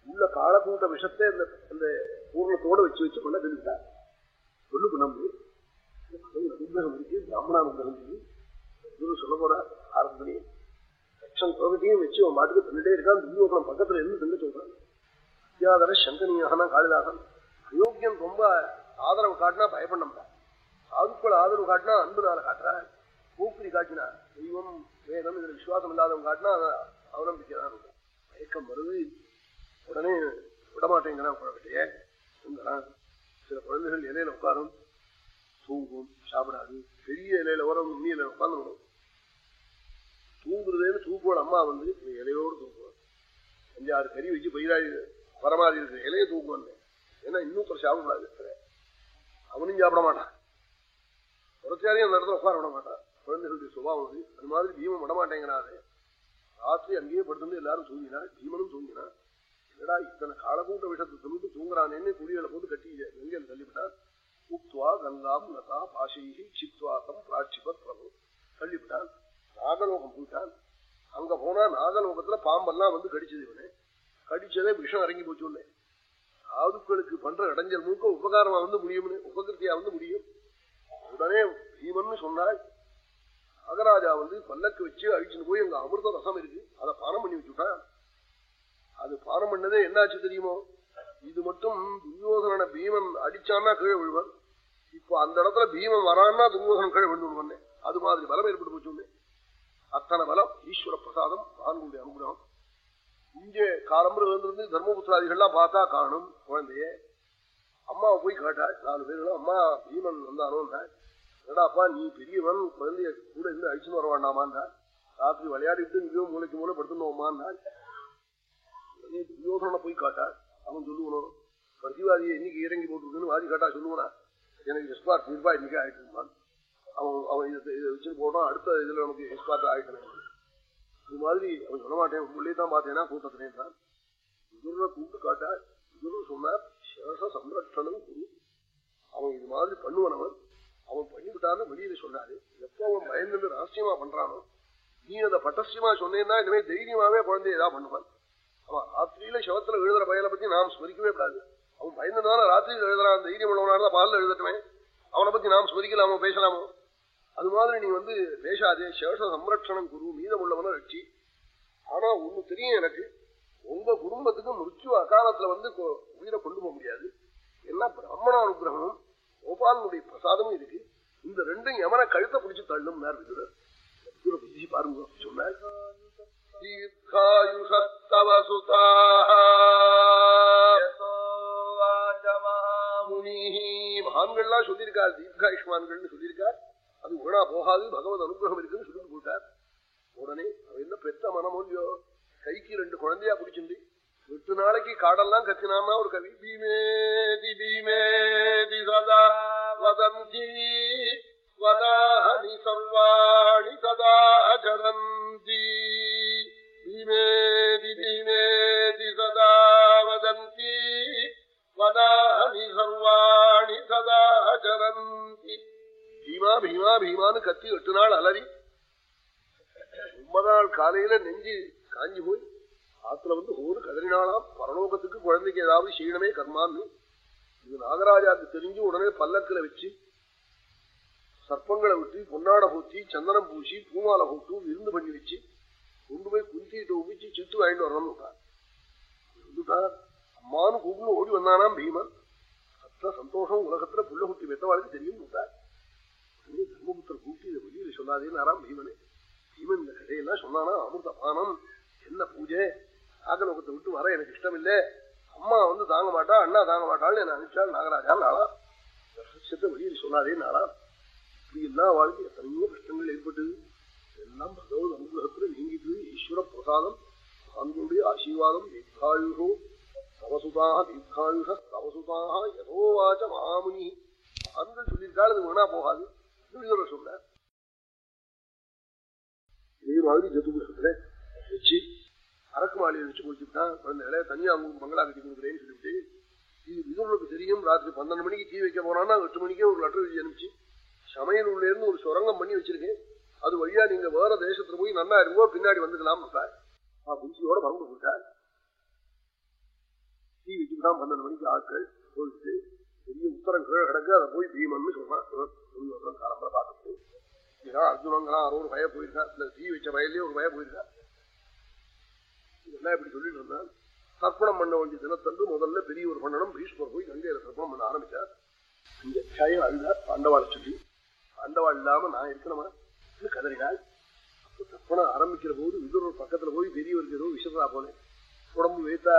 உள்ள காலக்கூட்ட விஷத்தை அந்த அந்த பூர்ணத்தோட வச்சு வச்சு கொள்ள தெரிவித்தார் சொல்லு நம்பு அனுகிரகம் இருக்கு பிராமணானுகிரகம் இருக்கு. குரு சொல்ல போற ஆரம்பி லட்சம் குழந்தையும் வச்சு அவன் மாட்டுக்கு தன்னிட்டே இருக்கான். துரியோகனம் பக்கத்துல இருந்து தங்க சொல்றான் அத்தியாதர சங்கனியாக காளிதாசன். அயோக்கியம் ரொம்ப ஆதரவு காட்டினா பயப்படணும் சாதுக்கள் ஆதரவு காட்டினா அன்புனால காட்டுற. பூக்குடி காட்டினா தெய்வம் வேதம் இதுல விசுவாசம் இல்லாதவன் காட்டினா அதை தான் இருக்கும். மயக்கம் வருது. உடனே விடமாட்டேங்கிறான் குழந்தைய சில குழந்தைகள் இலையில உட்காரும். தூங்கும் சாப்பிடாது. பெரிய இலையில வரும். உண்ணி இலையில உட்காந்துடும் தூங்குறதேன்னு தூக்குவோட அம்மா வந்து இலையோடு தூக்குவோம் அஞ்சாறு கறி வச்சு பயிராடி வர மாதிரி இருக்கு. இலையை தூக்குவாங்க ஏன்னா இன்னும் சாப்பிடாது அவனும் சாப்பிட மாட்டான். குறைச்சாலையும் அந்த இடத்துல உட்கார விட மாட்டான். குழந்தைகளுடைய சுபாவம் அது அது மாதிரி பீமம் விட மாட்டேங்கிறாரு ராத்திரி அங்கேயே படுத்துட்டு எல்லாரும் தூங்கினா பீமனும் தூங்கினா என்னடா இத்தனை காலக்கூட்ட விஷத்தை சொல்லிட்டு தூங்குறானேன்னு குடியில போட்டு கட்டி எங்கேன்னு தள்ளிவிட்டான் உப்துவா கங்காம் லதா பாஷைகி சித்வாக்கம் பிராட்சிபத் பிரபு. தள்ளிவிட்டான் நாகலோகம் போயிட்டான். அங்க போனா நாகலோகத்துல பாம்பெல்லாம் வந்து கடிச்சது இவனே. கடிச்சதே விஷம் இறங்கி போச்சு சாதுக்களுக்கு பண்ற இடைஞ்சல் மூக்க உபகாரமா வந்து முடியும்னு உபகிருத்தியா வந்து முடியும். உடனே பீமன் சொன்னாள் நாகராஜா வந்து பல்லக்கு வச்சு அழிச்சுன்னு போய் எங்க அமிர்த ரசம் இருக்கு. அதை பானம் பண்ணி வச்சுட்டான் அது பானம் பண்ணதே என்னாச்சு தெரியுமோ? இது மட்டும் துரியோதன பீமன் அடிச்சான்னா கீழே விழுவன். இப்போ அந்த இடத்துல பீமன் வரான்னா துரியோதனன் கீழே விழுந்து அது மாதிரி பலம் ஏற்பட்டு போச்சு அத்தனை பலம் ஈஸ்வர பிரசாதம் ஆண்களுடைய அனுகிரகம். இங்கே காலம்புல இருந்து தர்மபுத்திராதிகள்லாம் பார்த்தா காணும் குழந்தைய. அம்மாவை போய் காட்டா நாலு பேர்களும் அம்மா பீமன் வந்தானோன்னா என்னடாப்பா நீ பெரியவன் குழந்தைய கூட இருந்து அழிச்சு வர வேண்டாமான்னா ராத்திரி விளையாடிட்டு இங்கேயும் மூளைக்கு மூளை படுத்துனோமான்னா துரியோதனை போய் காட்டா? அவன் சொல்லுவனும் பிரதிவாதியை இன்னைக்கு இறங்கி போட்டுருக்குன்னு வாதி காட்டா சொல்லுவனா? எனக்கு எஸ்பார்ட் நிர்பா இன்னைக்கு ஆயிட்டு அவன் அவன் இதை வச்சுட்டு போட்டான் அடுத்த இதுல நமக்கு எஸ்பார்ட் ஆயிட்டு இது மாதிரி அவன் சொல்ல மாட்டேன். உள்ளே தான் பார்த்தேன்னா கூட்டத்தினே தான் கூப்பிட்டு காட்டா குரு சொன்னார் சேஷ சம்ரட்சணம் குரு. அவன் இது மாதிரி பண்ணுவனவன். அவன் பண்ணிவிட்டான்னு வெளியில சொன்னாரு. எப்போ அவன் பயந்து ரகசியமா பண்றானோ நீ அதை பட்டசியமா சொன்னேன்னா இனிமே தைரியமாவே குழந்தைய ஏதாவது பண்ணுவான். அவன் ராத்திரியில சவத்துல எழுதுற பயலை பத்தி நாம் ஸ்மரிக்கவே கூடாது. அவன் பயந்ததுனால ராத்திரியில் எழுதுறான். தைரியம் உள்ளவனால பாலில் எழுதட்டுமே. அவனை பத்தி நாம் ஸ்மரிக்கலாமோ பேசலாமோ? அது மாதிரி நீ வந்து பேசாதே சேஷ சம்ரட்சணம் குரு மீதம் உள்ளவன ரட்சி ஆனா ஒண்ணு தெரியும் எனக்கு உங்க குடும்பத்துக்கு மிருச்சு அகாலத்துல வந்து உயிரை கொண்டு போக முடியாது. என்ன பிராமண அனுகிரகமும் கோபாலனுடைய பிரசாதமும் இருக்கு. இந்த ரெண்டும் எவனை கழுத்தை பிடிச்சு தள்ளும் விதுரர் விதுர புத்தி பாருங்க சொன்னார் தீர்காயுஷத்தவ மகான்கள்லாம் சொல்லியிருக்கார் தீர்காயுஷ்மான்கள் சொல்லியிருக்கார். அது உணா போகாது பகவத் அனுகிரகம் இருக்குன்னு சொல்லிட்டு போட்டார். உடனே அவன் என்ன பெத்த மனமொழியோ கைக்கு ரெண்டு குழந்தையா பிடிச்சிருந்து எட்டு நாளைக்கு காடெல்லாம் கத்தினான்னா ஒரு கவி பீமேதி பீமேதி சதா வதந்தி வதாஹி சர்வாணி சதா ஜரந்தி பீமேதி பீமேதி சதா வதந்தி வதாஹி சர்வாணி சதா ஜரந்தி பீமா பீமா பீமான்னு கத்தி எட்டு நாள் அலறி. ஒன்பது காலையில நெஞ்சு காஞ்சி போய் ஆத்துல வந்து ஒரு கதறினாலாம் பரலோகத்துக்கு குழந்தைக்கு ஏதாவது செய்யணுமே கர்மான்னு. இது நாகராஜாவுக்கு தெரிஞ்சு உடனே பல்லக்கில வச்சு சர்ப்பங்களை விட்டு பொன்னாட பூத்தி சந்தனம் பூசி பூமாலை போட்டு விருந்து பண்ணி வச்சு கொண்டு போய் குந்திட்டு ஒப்பிச்சு சித்து வாங்கிட்டு வரணும்னு அம்மானு கூப்பிட்டு ஓடி வந்தானாம் பீமன் அத்த சந்தோஷம் உலகத்துல புள்ள குட்டி வெத்தவாளுக்கு தெரியும் தர்மபுத்திர கூட்டி இதை வெளியில சொல்லாதேன்னு ஆறாம் பீமனே பீமன் இந்த கதையெல்லாம் சொன்னானா அமிர்த பானம் என்ன பூஜை நாகலோகத்தை விட்டு வர எனக்கு இஷ்டம் இல்லை அம்மா வந்து தாங்க மாட்டா அண்ணா தாங்க மாட்டாள்னு என்ன அனுப்பிச்சாள் நாகராஜா நாளா ரகசியத்தை வெளியில் சொன்னாதே நாளா இப்படி எல்லா வாழ்க்கை எத்தனையோ கஷ்டங்கள் ஏற்பட்டது எல்லாம் பகவத் அனுகிரகத்துல நீங்கிட்டு ஈஸ்வர பிரசாதம் அவங்களுடைய ஆசீர்வாதம் தீர்காயுஷோ தவசுதாக தீர்காயுஷ தவசுதாக யதோவாச்ச மகாமுனி ஆண்கள் சொல்லியிருக்காள் அது வேணா போகாது சொல்ற இதே மாதிரி ஜதுபுஷத்துல வச்சு அரக்கு மாலையை வச்சு குளிச்சுட்டான் குழந்தைகளை தனியா அவங்க மங்களா கட்டி கொடுக்குறேன்னு சொல்லிட்டு இது விதுரனுக்கு தெரியும் ராத்திரி பன்னெண்டு மணிக்கு தீ வைக்க போனான்னா எட்டு மணிக்கே ஒரு லெட்டர் எழுதி அனுப்பிச்சு சமையல் உள்ள இருந்து ஒரு சுரங்கம் பண்ணி வச்சிருக்கேன். அது வழியா நீங்க வேற தேசத்துல போய் நல்லா இருக்கோ பின்னாடி வந்துக்கலாம் குஞ்சியோட மறந்து போட்டார் தீ வச்சுக்கிட்டான் பன்னெண்டு மணிக்கு ஆட்கள் போயிட்டு பெரிய உத்தரம் கீழே கிடக்கு அதை போய் பீமன் சொன்னான். காலம்பரை பார்த்துட்டு அர்ஜுனங்களாம் ஒரு பய போயிருக்கா இல்ல தீ வச்ச வயல்லயே ஒரு பய போயிருக்கார் இதெல்லாம் இப்படி சொல்லிட்டு இருந்தான் தர்ப்பணம் பண்ண வேண்டிய தினத்தன்று முதல்ல பெரிய ஒரு பண்ணணும் பீஷ்மர் போய் கங்கையில தர்ப்பணம் பண்ண ஆரம்பிச்சார். இந்த அத்தியாயம் அழுதார் பாண்டவாளை சொல்லி. பாண்டவாள் இல்லாம நான் இருக்கணுமா? கதறினாள். அப்போ தர்ப்பணம் ஆரம்பிக்கிற போது விதுரர் பக்கத்துல போய் பெரியவருக்கு ஏதோ விசிறா போல. உடம்பு வைத்தா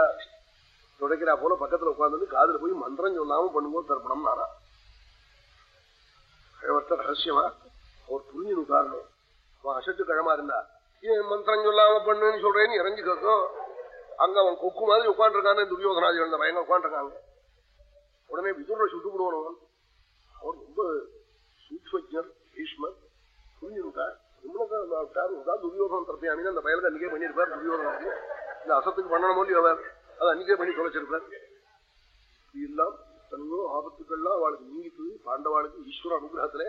துடைக்கிறா போல பக்கத்துல உட்கார்ந்து காதுல போய் மந்திரம் சொல்லாம பண்ணும்போது தர்ப்பணம் நானா கிழவர்த்த ரகசியமா அவர் புரிஞ்சு காரணம் அவன் அசட்டு கிழமா இருந்தா ஏன் மந்திரம் சொல்லாம பண்ணுன்னு சொல்றேன்னு இறங்கி கேட்கும் அங்க அவன் கொக்கு மாதிரி உட்காந்துருக்கான்னு துரியோதனாதி அந்த பையன் உட்காந்துருக்காங்க உடனே விதுர சுட்டு விடுவான் அவர் ரொம்ப சூக்மஜர் பீஷ்மர் புரிஞ்சுட்டார் விட்டார் துரியோதனம் தரப்பையாமின்னு அந்த பயலுக்கு அன்னைக்கே பண்ணியிருப்பார் துரியோதனாதி இந்த அசத்துக்கு பண்ணணும் இல்லையோ அவர் அதை அன்னைக்கே பண்ணி தொலைச்சிருப்பார் எல்லாம் எத்தனையோ ஆபத்துக்கள்லாம் அவளுக்கு நீங்கிட்டு பாண்டவாளுக்கு ஈஸ்வர அனுகிரகத்துல